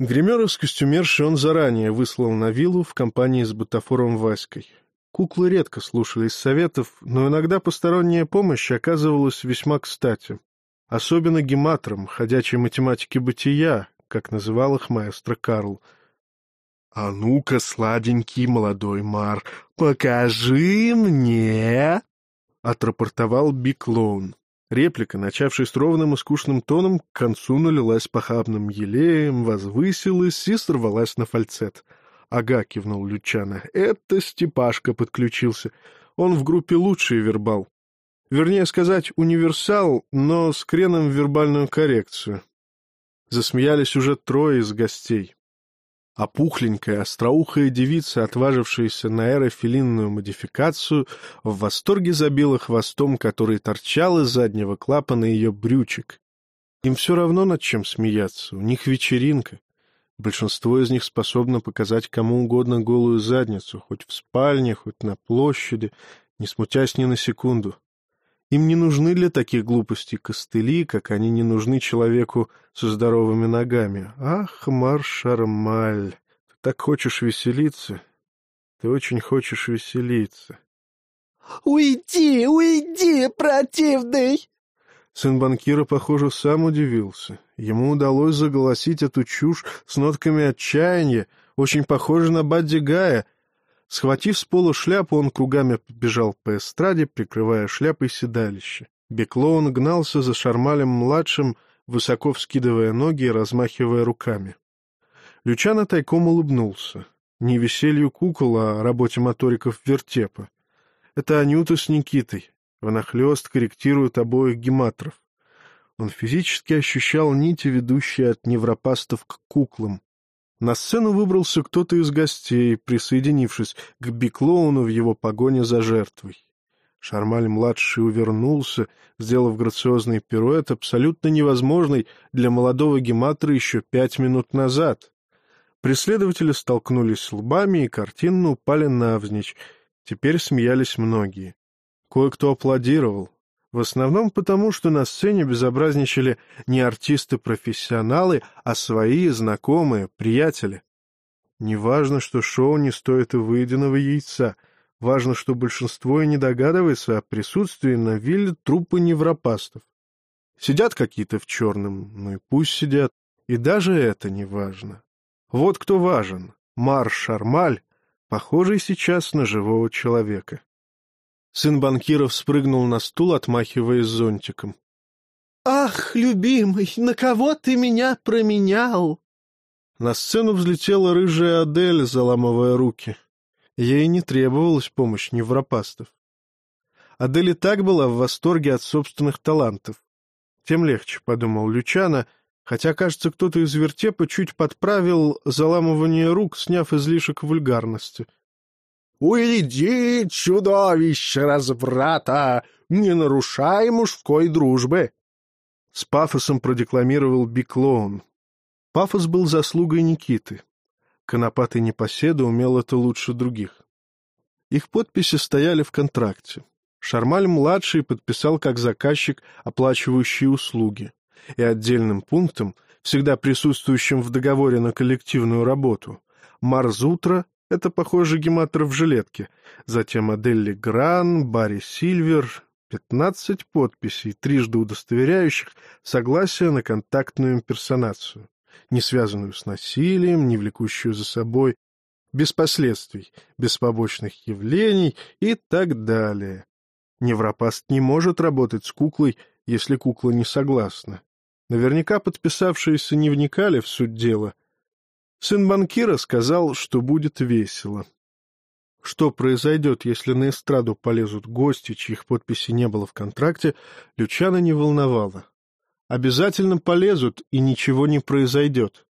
Гримера с костюмершей он заранее выслал на виллу в компании с бутафором Васькой. Куклы редко слушались советов, но иногда посторонняя помощь оказывалась весьма кстати особенно гематром, ходячей математики бытия, как называл их маэстро Карл. — А ну-ка, сладенький молодой Мар, покажи мне! — отрапортовал Биклоун. Реплика, начавшись ровным и скучным тоном, к концу налилась похабным елеем, возвысилась и сорвалась на фальцет. — Ага, — кивнул Лючана, — это Степашка подключился. Он в группе лучший вербал. Вернее сказать, универсал, но с креном в вербальную коррекцию. Засмеялись уже трое из гостей. А пухленькая, остроухая девица, отважившаяся на аэрофилинную модификацию, в восторге забила хвостом, который торчал из заднего клапана ее брючек. Им все равно над чем смеяться, у них вечеринка. Большинство из них способно показать кому угодно голую задницу, хоть в спальне, хоть на площади, не смутясь ни на секунду. Им не нужны для таких глупостей костыли, как они не нужны человеку со здоровыми ногами. Ах, Маршармаль, ты так хочешь веселиться? Ты очень хочешь веселиться. «Уйди, уйди, противный!» Сын банкира, похоже, сам удивился. Ему удалось заголосить эту чушь с нотками отчаяния, очень похоже на Бадди Гая — Схватив с пола шляпу, он кругами побежал по эстраде, прикрывая шляпой седалище. Беклоун гнался за Шармалем-младшим, высоко вскидывая ноги и размахивая руками. Лючано тайком улыбнулся. Не веселью кукол, а работе моториков вертепа. Это Анюта с Никитой. Внахлёст корректируют обоих гематров. Он физически ощущал нити, ведущие от невропастов к куклам. На сцену выбрался кто-то из гостей, присоединившись к Биклоуну в его погоне за жертвой. Шармаль-младший увернулся, сделав грациозный пируэт, абсолютно невозможный для молодого гематра еще пять минут назад. Преследователи столкнулись лбами и картинно упали навзничь. Теперь смеялись многие. Кое-кто аплодировал. В основном потому, что на сцене безобразничали не артисты-профессионалы, а свои знакомые, приятели. Неважно, что шоу не стоит и выеденного яйца — Важно, что большинство и не догадывается о присутствии на вилле трупы невропастов. Сидят какие-то в черном, ну и пусть сидят, и даже это не важно. Вот кто важен. Марш Шармаль, похожий сейчас на живого человека. Сын банкира спрыгнул на стул, отмахиваясь зонтиком. «Ах, любимый, на кого ты меня променял?» На сцену взлетела рыжая Адель, заламывая руки. Ей не требовалась помощь невропастов. Адель и так была в восторге от собственных талантов. Тем легче, — подумал Лючана, хотя, кажется, кто-то из вертепа чуть подправил заламывание рук, сняв излишек вульгарности. — Уйди, чудовище разврата! Не нарушай мужской дружбы! С пафосом продекламировал Биклоун. Пафос был заслугой Никиты. Конопатый непоседа умел это лучше других. Их подписи стояли в контракте. Шармаль-младший подписал как заказчик, оплачивающий услуги, и отдельным пунктом, всегда присутствующим в договоре на коллективную работу, Марзутра — это, похоже, гематор в жилетке, затем Аделли Гран, Барри Сильвер, пятнадцать подписей, трижды удостоверяющих согласие на контактную имперсонацию не связанную с насилием, не влекущую за собой, без последствий, без побочных явлений и так далее. Невропаст не может работать с куклой, если кукла не согласна. Наверняка подписавшиеся не вникали в суть дела. Сын банкира сказал, что будет весело. Что произойдет, если на эстраду полезут гости, чьих подписей не было в контракте, Лючана не волновало. Обязательно полезут, и ничего не произойдет.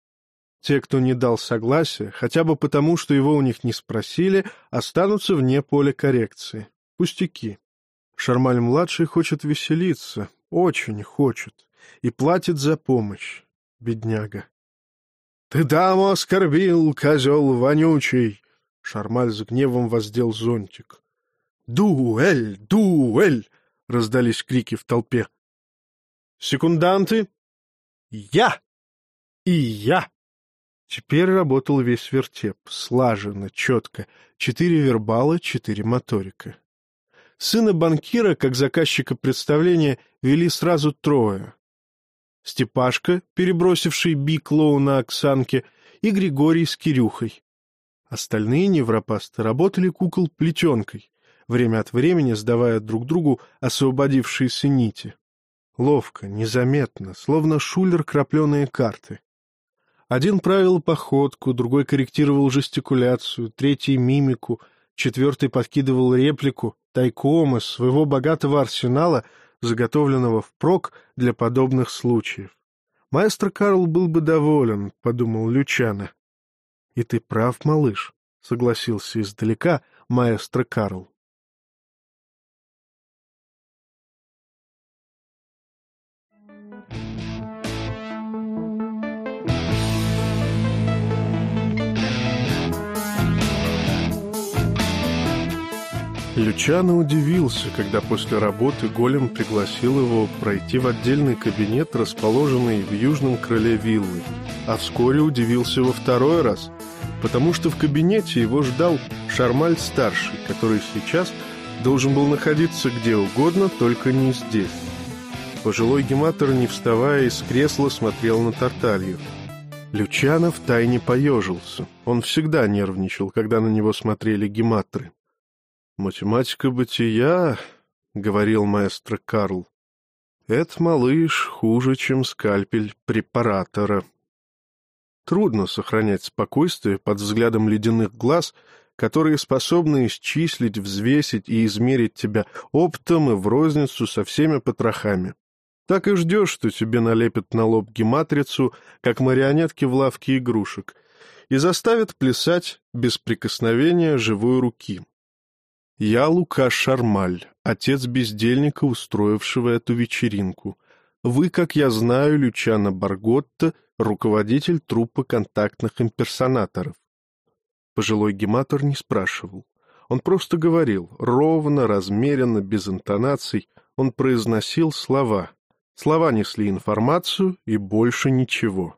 Те, кто не дал согласия, хотя бы потому, что его у них не спросили, останутся вне поля коррекции. Пустяки. Шармаль-младший хочет веселиться, очень хочет, и платит за помощь, бедняга. — Ты даму оскорбил, козел вонючий! Шармаль с гневом воздел зонтик. — Дуэль! Дуэль! — раздались крики в толпе. Секунданты? Я! И я! Теперь работал весь вертеп, слаженно, четко. Четыре вербала, четыре моторика. Сына банкира, как заказчика представления, вели сразу трое. Степашка, перебросивший би-клоу на Оксанке, и Григорий с Кирюхой. Остальные невропасты работали кукол-плетенкой, время от времени сдавая друг другу освободившиеся нити. Ловко, незаметно, словно шулер крапленые карты. Один правил походку, другой корректировал жестикуляцию, третий — мимику, четвертый подкидывал реплику, тайком из своего богатого арсенала, заготовленного впрок для подобных случаев. Маэстро Карл был бы доволен, — подумал Лючана. — И ты прав, малыш, — согласился издалека маэстро Карл. Лючано удивился, когда после работы Голем пригласил его пройти в отдельный кабинет, расположенный в южном крыле виллы. А вскоре удивился во второй раз, потому что в кабинете его ждал Шармаль-старший, который сейчас должен был находиться где угодно, только не здесь. Пожилой гематор, не вставая из кресла, смотрел на Тарталью. Лючанов тайне поежился. Он всегда нервничал, когда на него смотрели гематры. «Математика бытия», — говорил маэстро Карл, — «это, малыш, хуже, чем скальпель препаратора». Трудно сохранять спокойствие под взглядом ледяных глаз, которые способны исчислить, взвесить и измерить тебя оптом и в розницу со всеми потрохами. Так и ждешь, что тебе налепят на лоб гематрицу, как марионетки в лавке игрушек, и заставят плясать без прикосновения живой руки. Я Лука Шармаль, отец бездельника, устроившего эту вечеринку. Вы, как я знаю, Лючана Барготта, руководитель труппы контактных имперсонаторов. Пожилой гематор не спрашивал. Он просто говорил, ровно, размеренно, без интонаций. Он произносил слова. Слова несли информацию и больше ничего.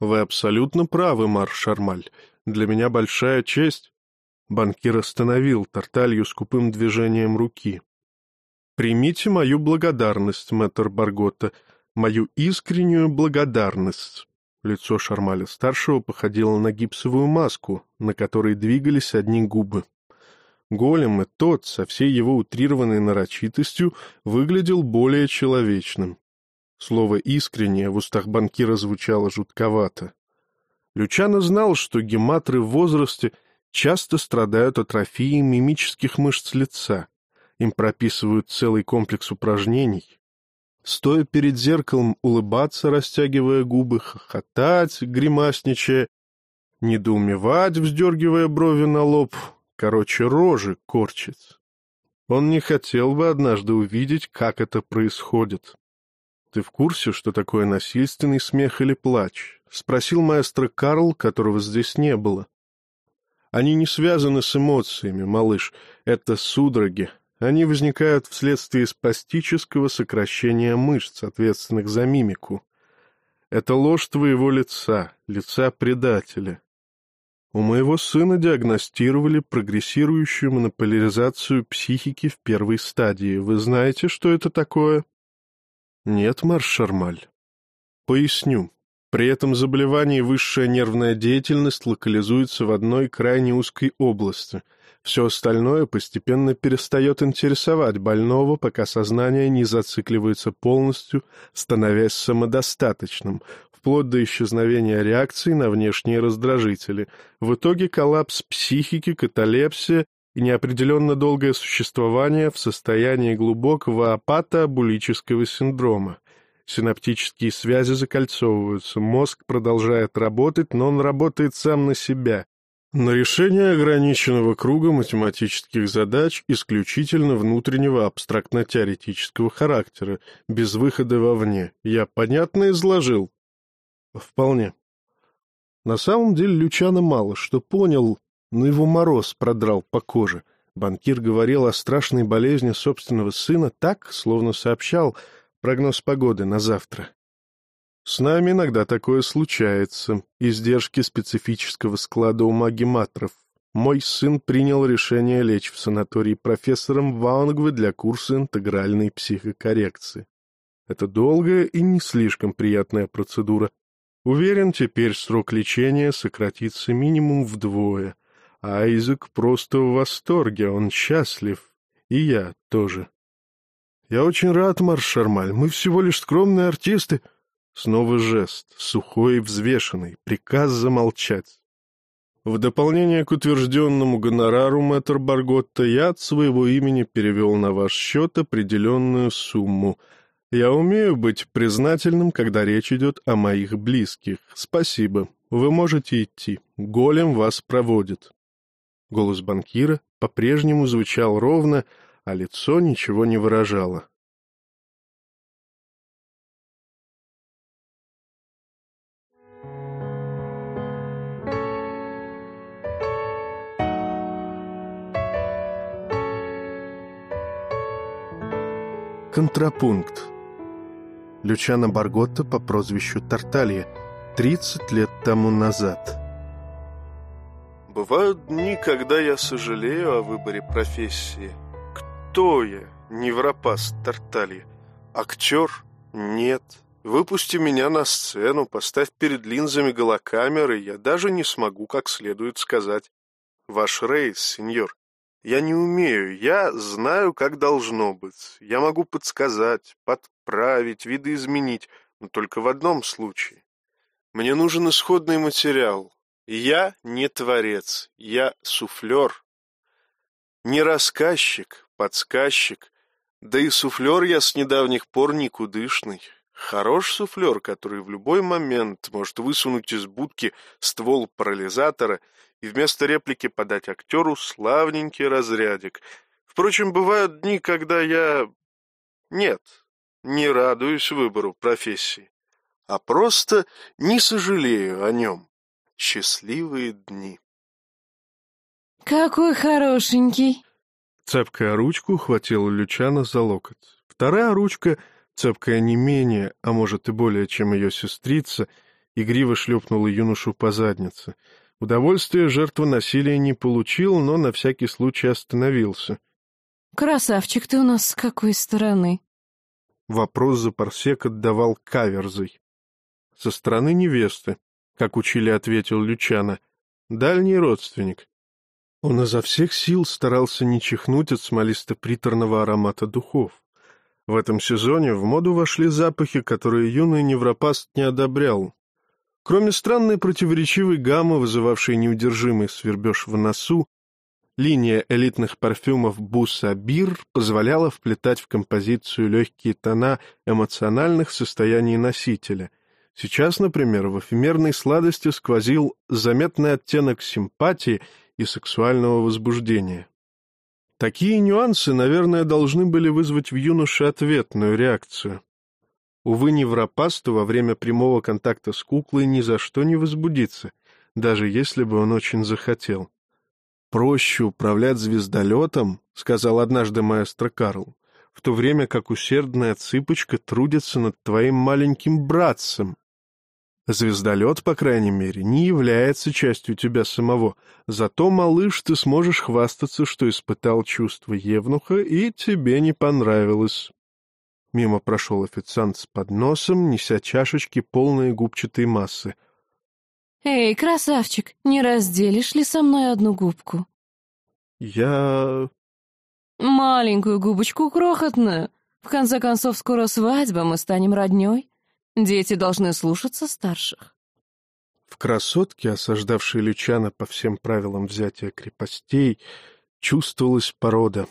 «Вы абсолютно правы, Марш Шармаль. Для меня большая честь». Банкир остановил Тарталью скупым движением руки. «Примите мою благодарность, мэтр Барготта, мою искреннюю благодарность». Лицо Шармаля-старшего походило на гипсовую маску, на которой двигались одни губы. Голем и тот, со всей его утрированной нарочитостью, выглядел более человечным. Слово «искреннее» в устах банкира звучало жутковато. Лючано знал, что гематры в возрасте часто страдают атрофией мимических мышц лица. Им прописывают целый комплекс упражнений. Стоя перед зеркалом, улыбаться, растягивая губы, хохотать, гримасничая, недоумевать, вздергивая брови на лоб, короче, рожи корчит. Он не хотел бы однажды увидеть, как это происходит. «Ты в курсе, что такое насильственный смех или плач?» — спросил маэстро Карл, которого здесь не было. «Они не связаны с эмоциями, малыш. Это судороги. Они возникают вследствие спастического сокращения мышц, ответственных за мимику. Это ложь твоего лица, лица предателя. У моего сына диагностировали прогрессирующую монополяризацию психики в первой стадии. Вы знаете, что это такое? Нет, Марш Шармаль. Поясню. При этом заболевании высшая нервная деятельность локализуется в одной крайне узкой области. Все остальное постепенно перестает интересовать больного, пока сознание не зацикливается полностью, становясь самодостаточным, вплоть до исчезновения реакций на внешние раздражители. В итоге коллапс психики, каталепсия и неопределенно долгое существование в состоянии глубокого апатоабулического синдрома. Синаптические связи закольцовываются, мозг продолжает работать, но он работает сам на себя. На решение ограниченного круга математических задач исключительно внутреннего абстрактно-теоретического характера, без выхода вовне. Я понятно изложил? Вполне. На самом деле Лючана мало что понял, но его мороз продрал по коже. Банкир говорил о страшной болезни собственного сына так, словно сообщал прогноз погоды на завтра. С нами иногда такое случается. Издержки специфического склада ума гематров. Мой сын принял решение лечь в санатории профессором Ваунгвы для курса интегральной психокоррекции. Это долгая и не слишком приятная процедура, Уверен, теперь срок лечения сократится минимум вдвое. Айзек просто в восторге, он счастлив. И я тоже. Я очень рад, Марш Шармаль, мы всего лишь скромные артисты. Снова жест, сухой и взвешенный, приказ замолчать. В дополнение к утвержденному гонорару, мэтр Барготта, я от своего имени перевел на ваш счет определенную сумму — я умею быть признательным, когда речь идет о моих близких. Спасибо. Вы можете идти. Голем вас проводит. Голос банкира по-прежнему звучал ровно, а лицо ничего не выражало. Контрапункт Лючана Барготта по прозвищу Тарталья, 30 лет тому назад. Бывают дни, когда я сожалею о выборе профессии. Кто я? Невропаст Тарталья. Актер? Нет. Выпусти меня на сцену, поставь перед линзами голокамеры, я даже не смогу как следует сказать. Ваш рейс, сеньор. Я не умею, я знаю, как должно быть. Я могу подсказать, подправить, видоизменить, но только в одном случае. Мне нужен исходный материал. Я не творец, я суфлер. Не рассказчик, подсказчик, да и суфлер я с недавних пор никудышный. Хорош суфлер, который в любой момент может высунуть из будки ствол парализатора и вместо реплики подать актеру славненький разрядик. Впрочем, бывают дни, когда я... Нет, не радуюсь выбору профессии, а просто не сожалею о нем. Счастливые дни. Какой хорошенький. Цепкая ручку ухватила Лючана за локоть. Вторая ручка, цепкая не менее, а может и более, чем ее сестрица, игриво шлепнула юношу по заднице. Удовольствия жертва насилия не получил, но на всякий случай остановился. «Красавчик ты у нас с какой стороны?» Вопрос за парсек отдавал каверзой. Со стороны невесты, как учили, ответил Лючана, дальний родственник. Он изо всех сил старался не чихнуть от смолисто-приторного аромата духов. В этом сезоне в моду вошли запахи, которые юный невропаст не одобрял. Кроме странной противоречивой гаммы, вызывавшей неудержимый свербеж в носу, линия элитных парфюмов Буса Бир позволяла вплетать в композицию легкие тона эмоциональных состояний носителя. Сейчас, например, в эфемерной сладости сквозил заметный оттенок симпатии и сексуального возбуждения. Такие нюансы, наверное, должны были вызвать в юноше ответную реакцию. Увы, невропасту во время прямого контакта с куклой ни за что не возбудиться, даже если бы он очень захотел. «Проще управлять звездолетом», — сказал однажды маэстро Карл, «в то время как усердная цыпочка трудится над твоим маленьким братцем, Звездолет, по крайней мере, не является частью тебя самого. Зато, малыш, ты сможешь хвастаться, что испытал чувство Евнуха, и тебе не понравилось. Мимо прошел официант с подносом, неся чашечки, полные губчатой массы. — Эй, красавчик, не разделишь ли со мной одну губку? — Я... — Маленькую губочку крохотную. В конце концов, скоро свадьба, мы станем роднёй. Дети должны слушаться старших. В красотке, осаждавшей Лючана по всем правилам взятия крепостей, чувствовалась порода.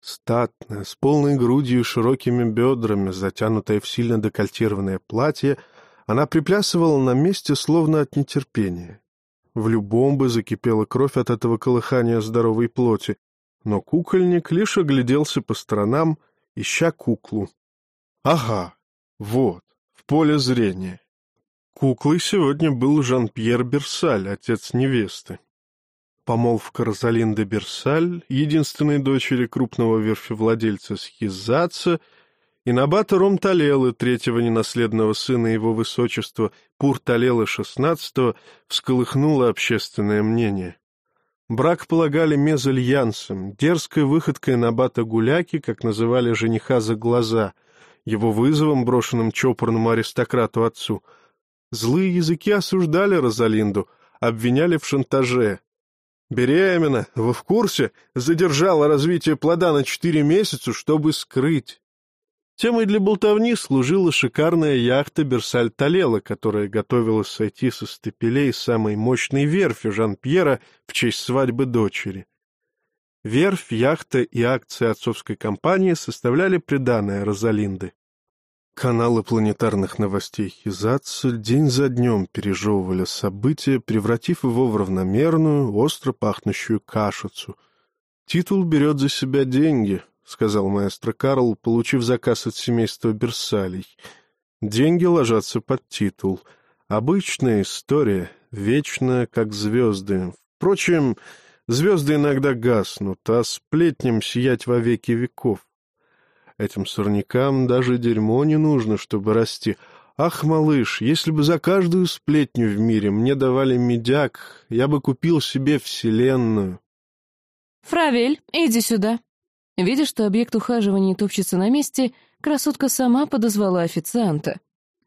Статная, с полной грудью и широкими бедрами, затянутая в сильно декольтированное платье, она приплясывала на месте, словно от нетерпения. В любом бы закипела кровь от этого колыхания здоровой плоти, но кукольник лишь огляделся по сторонам, ища куклу. Ага, вот поле зрения. Куклой сегодня был Жан-Пьер Берсаль, отец невесты. Помолвка Розалинды Берсаль, единственной дочери крупного верфевладельца Схизаца, и Набата Ром Талелы, третьего ненаследного сына его высочества Пур Талелы XVI, всколыхнуло общественное мнение. Брак полагали мезальянсом, дерзкой выходкой Набата Гуляки, как называли жениха за глаза — его вызовом, брошенным чопорному аристократу отцу. Злые языки осуждали Розалинду, обвиняли в шантаже. Беременна, вы в курсе, задержала развитие плода на четыре месяца, чтобы скрыть. Темой для болтовни служила шикарная яхта «Берсаль Талела», которая готовилась сойти со стапелей самой мощной верфи Жан-Пьера в честь свадьбы дочери. Верфь, яхта и акции отцовской компании составляли приданое Розалинды. Каналы планетарных новостей Хизацель день за днем пережевывали события, превратив его в равномерную, остро пахнущую кашицу. «Титул берет за себя деньги», — сказал маэстро Карл, получив заказ от семейства Берсалей. «Деньги ложатся под титул. Обычная история, вечная, как звезды. Впрочем, звезды иногда гаснут, а сплетням сиять во веки веков. Этим сорнякам даже дерьмо не нужно, чтобы расти. Ах, малыш, если бы за каждую сплетню в мире мне давали медяк, я бы купил себе вселенную. Фравель, иди сюда. Видя, что объект ухаживания топчется на месте, красотка сама подозвала официанта.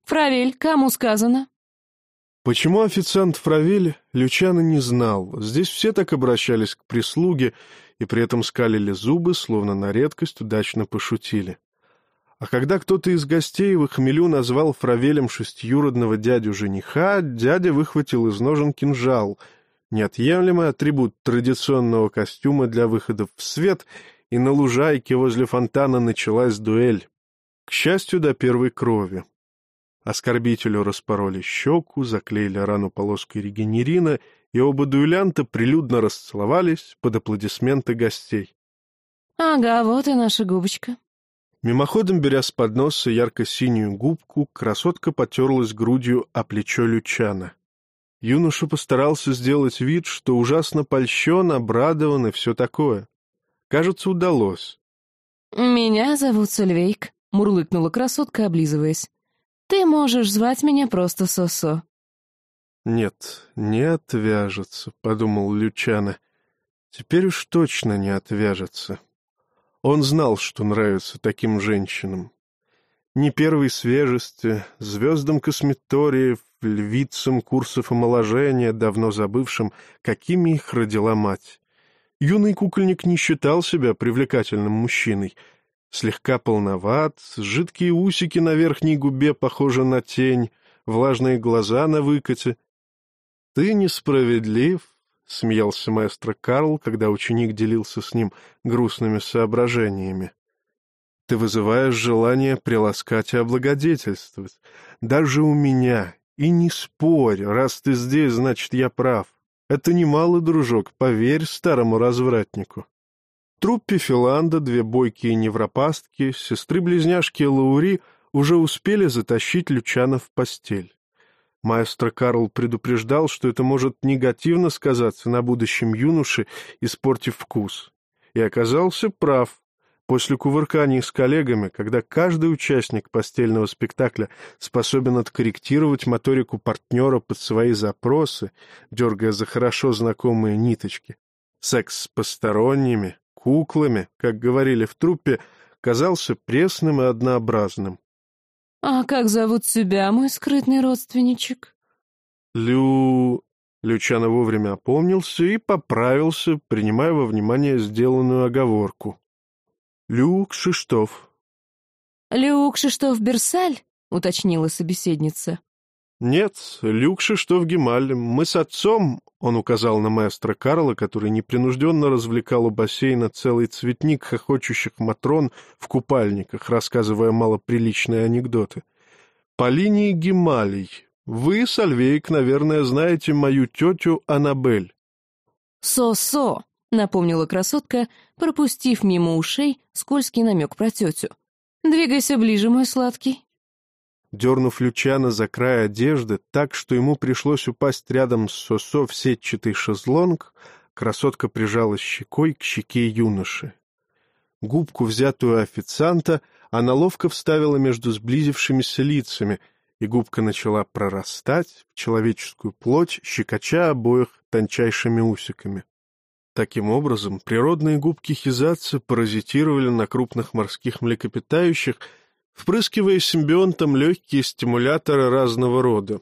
«Фравель, кому сказано?» Почему официант Фравель, Лючана не знал. Здесь все так обращались к прислуге, и при этом скалили зубы, словно на редкость удачно пошутили. А когда кто-то из гостей в хмелю назвал Фравелем шестьюродного дядю жениха, дядя выхватил из ножен кинжал, неотъемлемый атрибут традиционного костюма для выходов в свет, и на лужайке возле фонтана началась дуэль. К счастью, до первой крови. Оскорбителю распороли щеку, заклеили рану полоской регенерина — и оба дуэлянта прилюдно расцеловались под аплодисменты гостей. Ага, вот и наша губочка. Мимоходом беря с подноса ярко-синюю губку, красотка потерлась грудью о плечо Лючана. Юноша постарался сделать вид, что ужасно польщен, обрадован и все такое. Кажется, удалось. «Меня зовут Сульвейк», — мурлыкнула красотка, облизываясь. «Ты можешь звать меня просто Сосо». «Нет, не отвяжется», — подумал Лючана. «Теперь уж точно не отвяжется». Он знал, что нравится таким женщинам. Не первой свежести, звездам косметориев, львицам курсов омоложения, давно забывшим, какими их родила мать. Юный кукольник не считал себя привлекательным мужчиной. Слегка полноват, жидкие усики на верхней губе похожи на тень, влажные глаза на выкате. — Ты несправедлив, — смеялся маэстро Карл, когда ученик делился с ним грустными соображениями. — Ты вызываешь желание приласкать и облагодетельствовать. Даже у меня. И не спорь, раз ты здесь, значит, я прав. Это немало, дружок, поверь старому развратнику. Труппе Филанда, две бойкие невропастки, сестры-близняшки Лаури уже успели затащить Лючана в постель. Маэстро Карл предупреждал, что это может негативно сказаться на будущем юноше, испортив вкус. И оказался прав. После кувырканий с коллегами, когда каждый участник постельного спектакля способен откорректировать моторику партнера под свои запросы, дергая за хорошо знакомые ниточки, секс с посторонними, куклами, как говорили в труппе, казался пресным и однообразным. — А как зовут себя, мой скрытный родственничек? — Лю... Лючано вовремя опомнился и поправился, принимая во внимание сделанную оговорку. Люк Шиштов. Люк Шиштов Берсаль? уточнила собеседница. Нет, Люк Шиштов Гемаль. Мы с отцом, он указал на маэстро Карла, который непринужденно развлекал у бассейна целый цветник хохочущих матрон в купальниках, рассказывая малоприличные анекдоты. По линии Гемалий. Вы, Сальвейк, наверное, знаете мою тетю Аннабель. «Со-со!» — напомнила красотка, пропустив мимо ушей скользкий намек про тетю. «Двигайся ближе, мой сладкий». Дернув Лючана за край одежды так, что ему пришлось упасть рядом с Сосо в сетчатый шезлонг, красотка прижалась щекой к щеке юноши. Губку, взятую официанта, она ловко вставила между сблизившимися лицами, и губка начала прорастать в человеческую плоть, щекоча обоих тончайшими усиками. Таким образом, природные губки хизаца паразитировали на крупных морских млекопитающих, впрыскивая симбионтам легкие стимуляторы разного рода.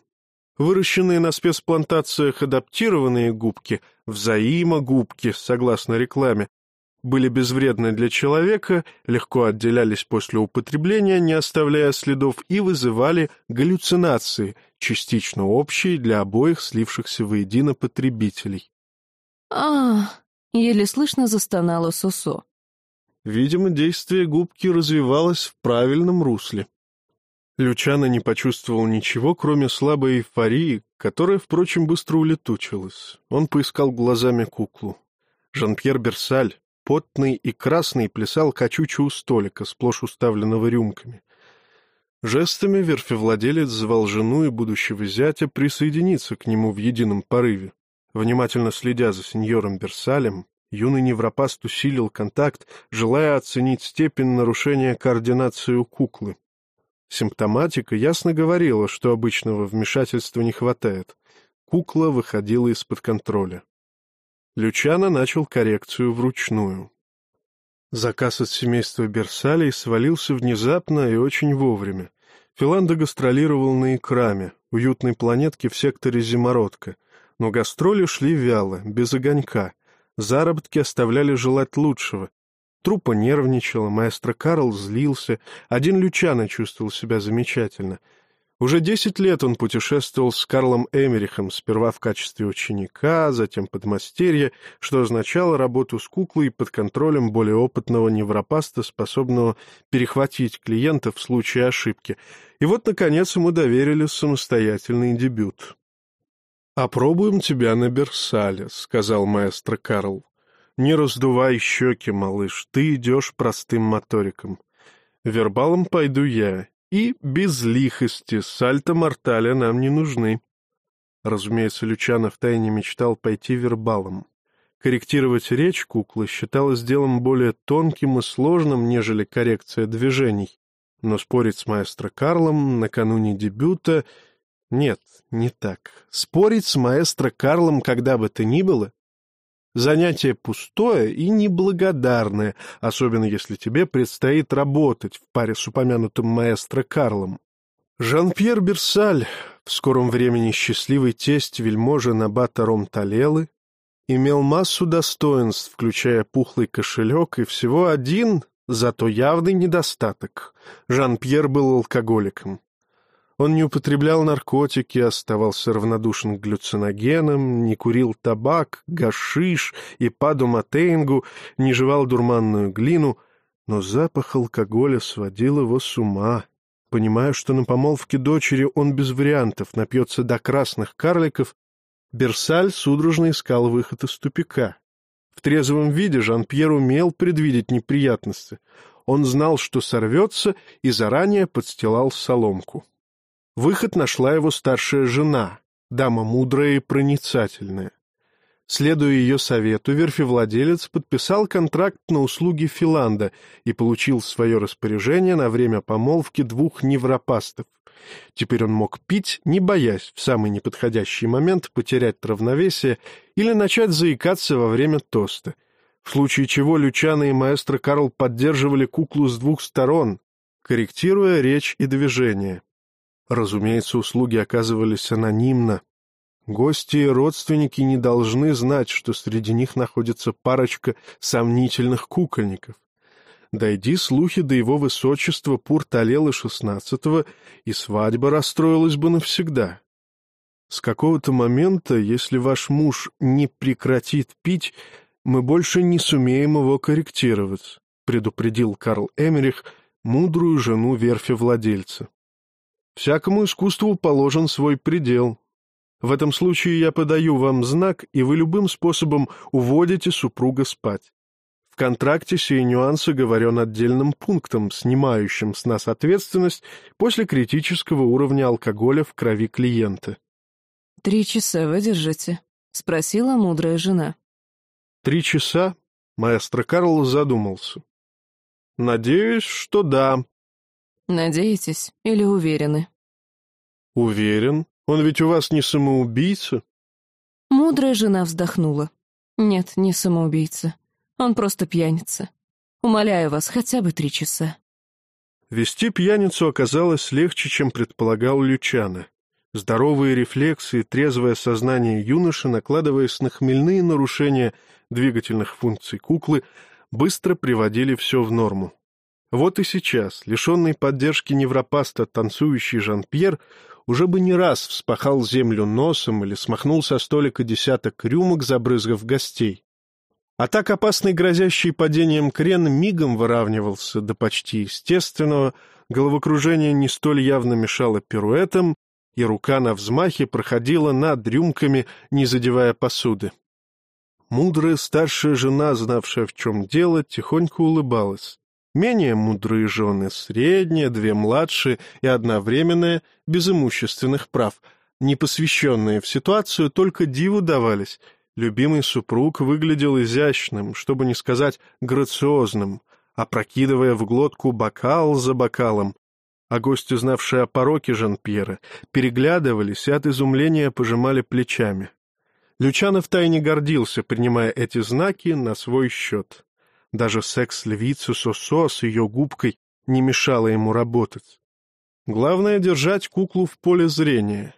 Выращенные на спецплантациях адаптированные губки, взаимогубки, согласно рекламе, были безвредны для человека, легко отделялись после употребления, не оставляя следов, и вызывали галлюцинации, частично общие для обоих слившихся воедино потребителей. а еле слышно застонала Сосо. Видимо, действие губки развивалось в правильном русле. Лючано не почувствовал ничего, кроме слабой эйфории, которая, впрочем, быстро улетучилась. Он поискал глазами куклу. Жан-Пьер Берсаль, потный и красный, плясал качучу у столика, сплошь уставленного рюмками. Жестами верфевладелец звал жену и будущего зятя присоединиться к нему в едином порыве. Внимательно следя за сеньором Берсалем, юный невропаст усилил контакт, желая оценить степень нарушения координации у куклы. Симптоматика ясно говорила, что обычного вмешательства не хватает. Кукла выходила из-под контроля. Лючано начал коррекцию вручную. Заказ от семейства Берсалей свалился внезапно и очень вовремя. Филандо гастролировал на Икраме, уютной планетке в секторе Зимородка — но гастроли шли вяло, без огонька. Заработки оставляли желать лучшего. Трупа нервничала, маэстро Карл злился, один Лючано чувствовал себя замечательно. Уже десять лет он путешествовал с Карлом Эмерихом, сперва в качестве ученика, затем подмастерья, что означало работу с куклой под контролем более опытного невропаста, способного перехватить клиента в случае ошибки. И вот, наконец, ему доверили самостоятельный дебют. «Опробуем тебя на Берсале», — сказал маэстро Карл. Не раздувай щеки, малыш, ты идешь простым моториком. Вербалом пойду я, и без лихости, сальто-морталя нам не нужны. Разумеется, Лючано втайне мечтал пойти вербалом. Корректировать речь куклы считалось делом более тонким и сложным, нежели коррекция движений. Но спорить с маэстро Карлом накануне дебюта... Нет, не так. Спорить с маэстро Карлом когда бы то ни было Занятие пустое и неблагодарное, особенно если тебе предстоит работать в паре с упомянутым маэстро Карлом. Жан-Пьер Берсаль, в скором времени счастливый тесть вельможи Набата Ром-Талелы, имел массу достоинств, включая пухлый кошелек, и всего один, зато явный недостаток. Жан-Пьер был алкоголиком. Он не употреблял наркотики, оставался равнодушен к глюциногенам, не курил табак, гашиш и паду матейнгу, не жевал дурманную глину, но запах алкоголя сводил его с ума. Понимая, что на помолвке дочери он без вариантов напьется до красных карликов, Берсаль судорожно искал выход из тупика. В трезвом виде Жан-Пьер умел предвидеть неприятности. Он знал, что сорвется, и заранее подстилал соломку. Выход нашла его старшая жена, дама мудрая и проницательная. Следуя ее совету, верфевладелец подписал контракт на услуги Филанда и получил свое распоряжение на время помолвки двух невропастов. Теперь он мог пить, не боясь в самый неподходящий момент потерять равновесие или начать заикаться во время тоста, в случае чего Лючано и маэстро Карл поддерживали куклу с двух сторон, корректируя речь и движение. Разумеется, услуги оказывались анонимно. Гости и родственники не должны знать, что среди них находится парочка сомнительных кукольников. Дойди слухи до его высочества Пурталелы XVI, и свадьба расстроилась бы навсегда. С какого-то момента, если ваш муж не прекратит пить, мы больше не сумеем его корректировать, предупредил Карл Эмерих мудрую жену верфи владельца. Всякому искусству положен свой предел. В этом случае я подаю вам знак, и вы любым способом уводите супруга спать. В контракте сей нюансы говорен отдельным пунктом, снимающим с нас ответственность после критического уровня алкоголя в крови клиента. «Три часа выдержите?» — спросила мудрая жена. «Три часа?» — маэстро Карл задумался. «Надеюсь, что да», Надеетесь или уверены? Уверен. Он ведь у вас не самоубийца. Мудрая жена вздохнула. Нет, не самоубийца. Он просто пьяница. Умоляю вас, хотя бы три часа. Вести пьяницу оказалось легче, чем предполагал Лючана. Здоровые рефлексы и трезвое сознание юноши, накладываясь на хмельные нарушения двигательных функций куклы, быстро приводили все в норму. Вот и сейчас, лишенный поддержки невропаста танцующий Жан-Пьер, уже бы не раз вспахал землю носом или смахнул со столика десяток рюмок, забрызгав гостей. А так опасный грозящий падением крен мигом выравнивался до почти естественного, головокружение не столь явно мешало пируэтам, и рука на взмахе проходила над рюмками, не задевая посуды. Мудрая старшая жена, знавшая, в чем дело, тихонько улыбалась. Менее мудрые жены, средние, две младшие и одновременные, без имущественных прав, не посвященные в ситуацию, только диву давались. Любимый супруг выглядел изящным, чтобы не сказать грациозным, опрокидывая в глотку бокал за бокалом, а гости, знавшие о пороке Жан-Пьера, переглядывались и от изумления пожимали плечами. Лючано втайне гордился, принимая эти знаки на свой счет. Даже секс-львицу Сосо с ее губкой не мешало ему работать. Главное — держать куклу в поле зрения.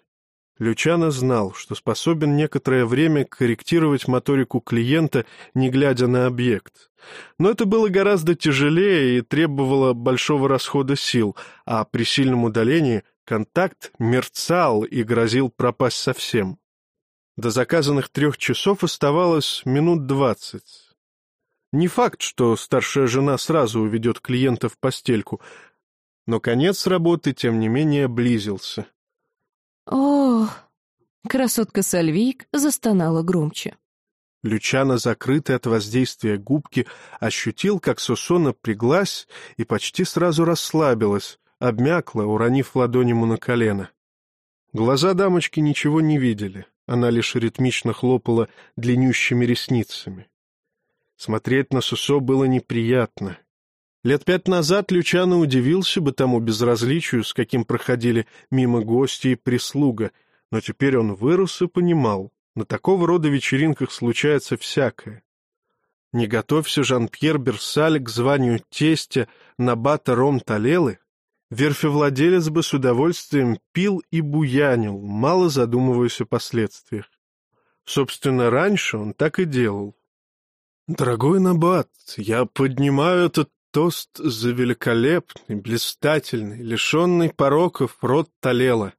Лючано знал, что способен некоторое время корректировать моторику клиента, не глядя на объект. Но это было гораздо тяжелее и требовало большого расхода сил, а при сильном удалении контакт мерцал и грозил пропасть совсем. До заказанных трех часов оставалось минут двадцать. Не факт, что старшая жена сразу уведет клиента в постельку, но конец работы, тем не менее, близился. Ох! Красотка Сальвик застонала громче. Лючано, закрытый от воздействия губки, ощутил, как Сосо напряглась и почти сразу расслабилась, обмякла, уронив ладонь ему на колено. Глаза дамочки ничего не видели, она лишь ритмично хлопала длиннющими ресницами. Смотреть на Сусо было неприятно. Лет пять назад Лючано удивился бы тому безразличию, с каким проходили мимо гости и прислуга, но теперь он вырос и понимал, на такого рода вечеринках случается всякое. Не готовься Жан-Пьер Берсаль к званию тестя Набата Ром Талелы, верфевладелец бы с удовольствием пил и буянил, мало задумываясь о последствиях. Собственно, раньше он так и делал. «Дорогой Набат, я поднимаю этот тост за великолепный, блистательный, лишенный пороков род Талела.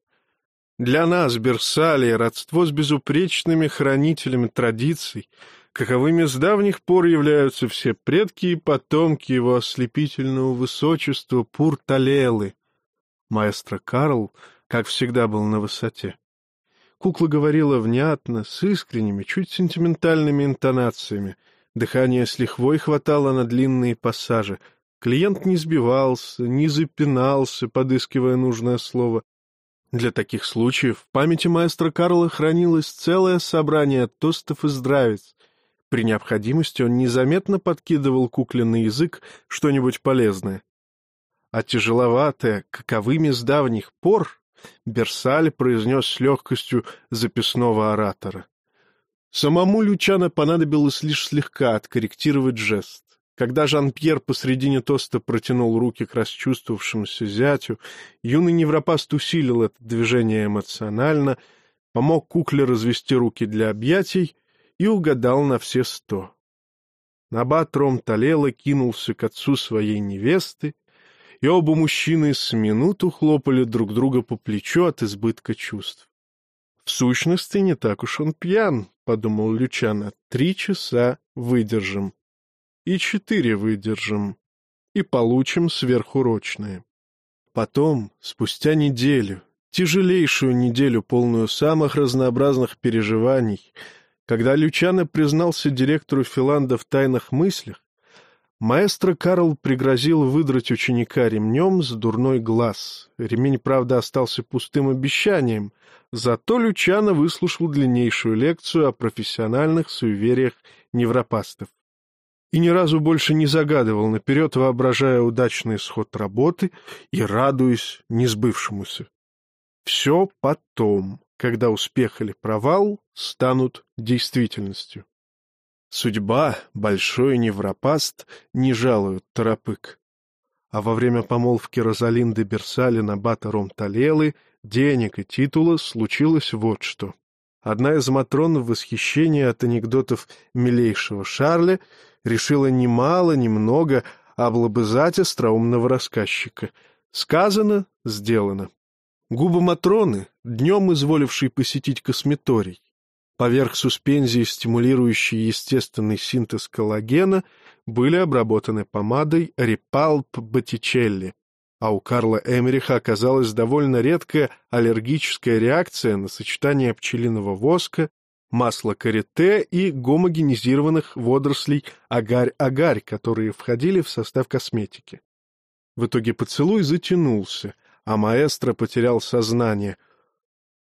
Для нас, Берсалия, родство с безупречными хранителями традиций, каковыми с давних пор являются все предки и потомки его ослепительного высочества Пурталелы. Маэстро Карл, как всегда, был на высоте. Кукла говорила внятно, с искренними, чуть сентиментальными интонациями. Дыхание с лихвой хватало на длинные пассажи. Клиент не сбивался, не запинался, подыскивая нужное слово. Для таких случаев в памяти маэстро Карла хранилось целое собрание тостов и здравиц. При необходимости он незаметно подкидывал кукле на язык что-нибудь полезное. А тяжеловатое, каковыми с давних пор, Берсаль произнес с легкостью записного оратора. Самому Лючано понадобилось лишь слегка откорректировать жест. Когда Жан-Пьер посредине тоста протянул руки к расчувствовавшемуся зятю, юный невропаст усилил это движение эмоционально, помог кукле развести руки для объятий и угадал на все сто. Набат Ром Талела кинулся к отцу своей невесты, и оба мужчины с минуту хлопали друг друга по плечу от избытка чувств. — В сущности, не так уж он пьян, — подумал Лючана. — Три часа выдержим и четыре выдержим, и получим сверхурочные. Потом, спустя неделю, тяжелейшую неделю, полную самых разнообразных переживаний, когда Лючано признался директору Филанда в тайных мыслях, маэстро Карл пригрозил выдрать ученика ремнем за дурной глаз. Ремень, правда, остался пустым обещанием, зато Лючано выслушал длиннейшую лекцию о профессиональных суевериях невропастов и ни разу больше не загадывал наперед, воображая удачный исход работы и радуясь несбывшемуся. Все потом, когда успех или провал станут действительностью. Судьба, большой невропаст, не жалует торопык. А во время помолвки Розалинды Берсалина Батаром Талелы денег и титула случилось вот что. Одна из Матрон в восхищении от анекдотов милейшего Шарля решила немало, немного облобызать остроумного рассказчика. Сказано — сделано. Губы Матроны, днем изволившей посетить косметорий, поверх суспензии, стимулирующей естественный синтез коллагена, были обработаны помадой Репалп Боттичелли, а у Карла Эмериха оказалась довольно редкая аллергическая реакция на сочетание пчелиного воска масла карите и гомогенизированных водорослей агарь-агарь, которые входили в состав косметики. В итоге поцелуй затянулся, а маэстро потерял сознание.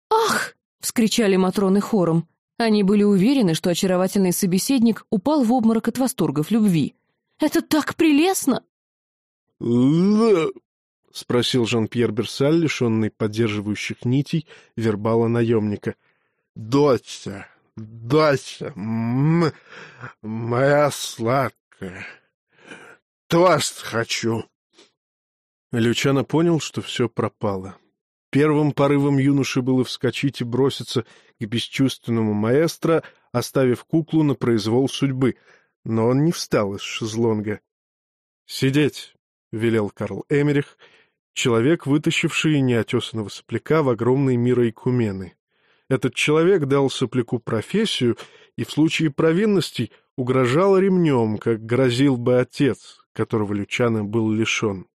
«Ах!» — вскричали Матроны хором. Они были уверены, что очаровательный собеседник упал в обморок от восторгов любви. «Это так прелестно!» — спросил Жан-Пьер Берсаль, лишенный поддерживающих нитей вербала наемника — Доча, доча, моя сладкая, тост хочу. Лючано понял, что все пропало. Первым порывом юноши было вскочить и броситься к бесчувственному маэстро, оставив куклу на произвол судьбы, но он не встал из шезлонга. «Сидеть!» — велел Карл Эмерих, человек, вытащивший неотесанного сопляка в огромный мир Айкумены. Этот человек дал сопляку профессию и в случае провинностей угрожал ремнем, как грозил бы отец, которого Лючано был лишен.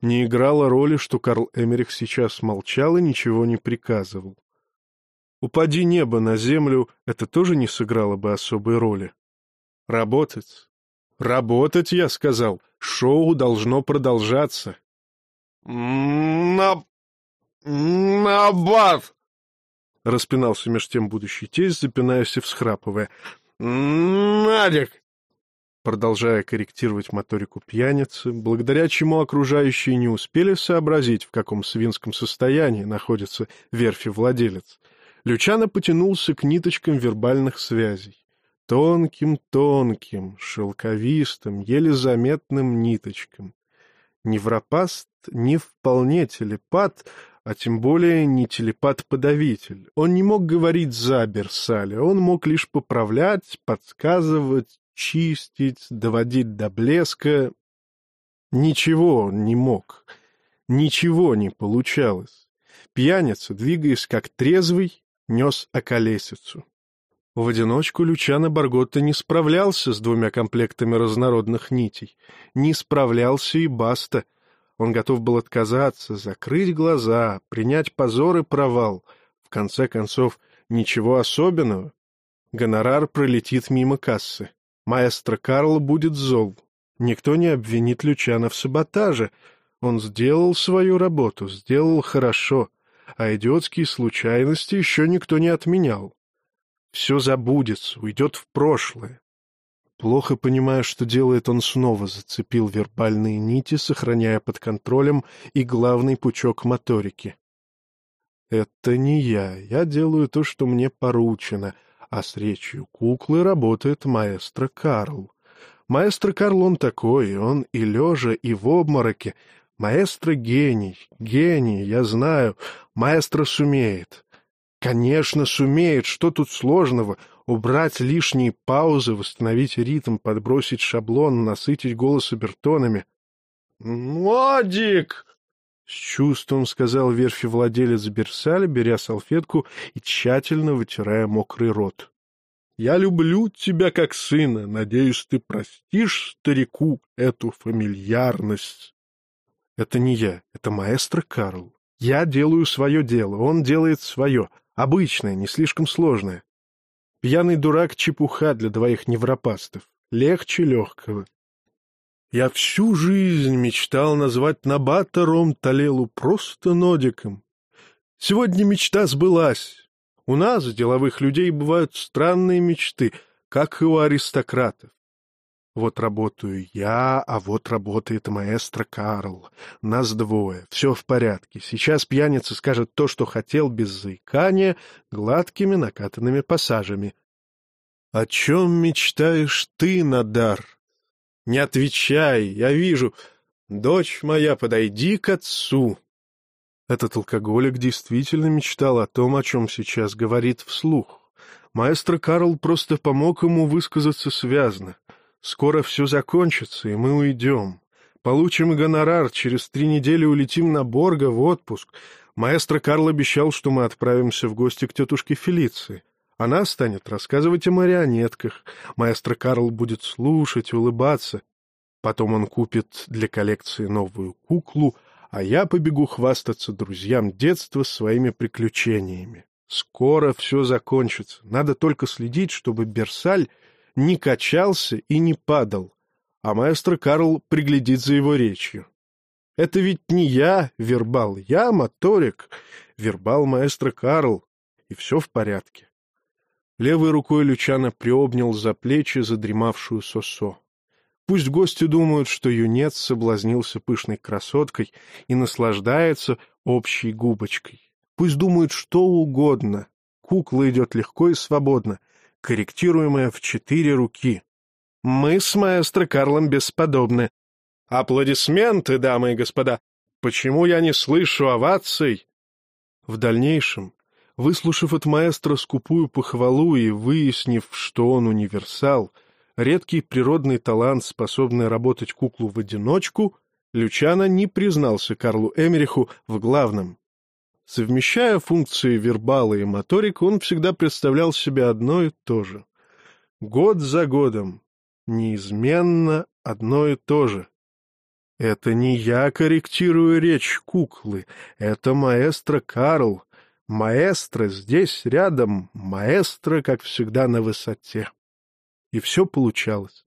Не играло роли, что Карл Эмерих сейчас молчал и ничего не приказывал. Упади небо на землю, это тоже не сыграло бы особой роли. Работать. Работать, я сказал. Шоу должно продолжаться. «На... набат!» — распинался меж тем будущий тесть, запинаясь и всхрапывая. «Надик!» Продолжая корректировать моторику пьяницы, благодаря чему окружающие не успели сообразить, в каком свинском состоянии находится верфи-владелец, Лючано потянулся к ниточкам вербальных связей. Тонким-тонким, шелковистым, еле заметным ниточкам. Невропаст не вполне телепат, а тем более не телепат-подавитель. Он не мог говорить за Берсаля, он мог лишь поправлять, подсказывать, чистить, доводить до блеска. Ничего не мог, ничего не получалось. Пьяница, двигаясь как трезвый, нес околесицу. В одиночку Лючано Барготта не справлялся с двумя комплектами разнородных нитей. Не справлялся и баста. Он готов был отказаться, закрыть глаза, принять позор и провал. В конце концов, ничего особенного. Гонорар пролетит мимо кассы. Маэстро Карл будет зол. Никто не обвинит Лючана в саботаже. Он сделал свою работу, сделал хорошо, а идиотские случайности еще никто не отменял. Все забудется, уйдет в прошлое. Плохо понимая, что делает, он снова зацепил вербальные нити, сохраняя под контролем и главный пучок моторики. «Это не я. Я делаю то, что мне поручено», а с речью куклы работает маэстро Карл. Маэстро Карл он такой, он и лежа, и в обмороке. Маэстро гений, гений, я знаю, маэстро сумеет. Конечно, сумеет, что тут сложного? Убрать лишние паузы, восстановить ритм, подбросить шаблон, насытить голос обертонами. «Модик!» С чувством сказал верфи владелец Берсаля, беря салфетку и тщательно вытирая мокрый рот. «Я люблю тебя как сына. Надеюсь, ты простишь старику эту фамильярность». «Это не я, это маэстро Карл. Я делаю свое дело, он делает свое, обычное, не слишком сложное. Пьяный дурак — чепуха для двоих невропастов. Легче легкого. Я всю жизнь мечтал назвать Набата Ром Талелу просто Нодиком. Сегодня мечта сбылась. У нас, деловых людей, бывают странные мечты, как и у аристократов. Вот работаю я, а вот работает маэстро Карл. Нас двое, все в порядке. Сейчас пьяница скажет то, что хотел, без заикания, гладкими накатанными пассажами. — О чем мечтаешь ты, Надар? Не отвечай, я вижу. Дочь моя, подойди к отцу. Этот алкоголик действительно мечтал о том, о чем сейчас говорит вслух. Маэстро Карл просто помог ему высказаться связно. Скоро все закончится, и мы уйдем. Получим гонорар, через три недели улетим на Борго в отпуск. Маэстро Карл обещал, что мы отправимся в гости к тетушке Фелиции. Она станет рассказывать о марионетках. Маэстро Карл будет слушать, улыбаться. Потом он купит для коллекции новую куклу, а я побегу хвастаться друзьям детства своими приключениями. Скоро все закончится. Надо только следить, чтобы Берсаль не качался и не падал, а маэстро Карл приглядит за его речью. Это ведь не я вербал, я моторик, вербал маэстро Карл, и все в порядке. Левой рукой Лючана приобнял за плечи задремавшую Сосо. Пусть гости думают, что юнец соблазнился пышной красоткой и наслаждается общей губочкой. Пусть думают что угодно. Кукла идет легко и свободно, корректируемая в четыре руки. Мы с маэстро Карлом бесподобны. Аплодисменты, дамы и господа! Почему я не слышу оваций? В дальнейшем Выслушав от маэстро скупую похвалу и выяснив, что он универсал, редкий природный талант, способный работать куклу в одиночку, Лючано не признался Карлу Эмериху в главном. Совмещая функции вербала и моторик, он всегда представлял себе одно и то же. Год за годом, неизменно одно и то же. Это не я корректирую речь куклы, это маэстро Карл, Маэстро здесь, рядом, маэстро, как всегда, на высоте. И все получалось.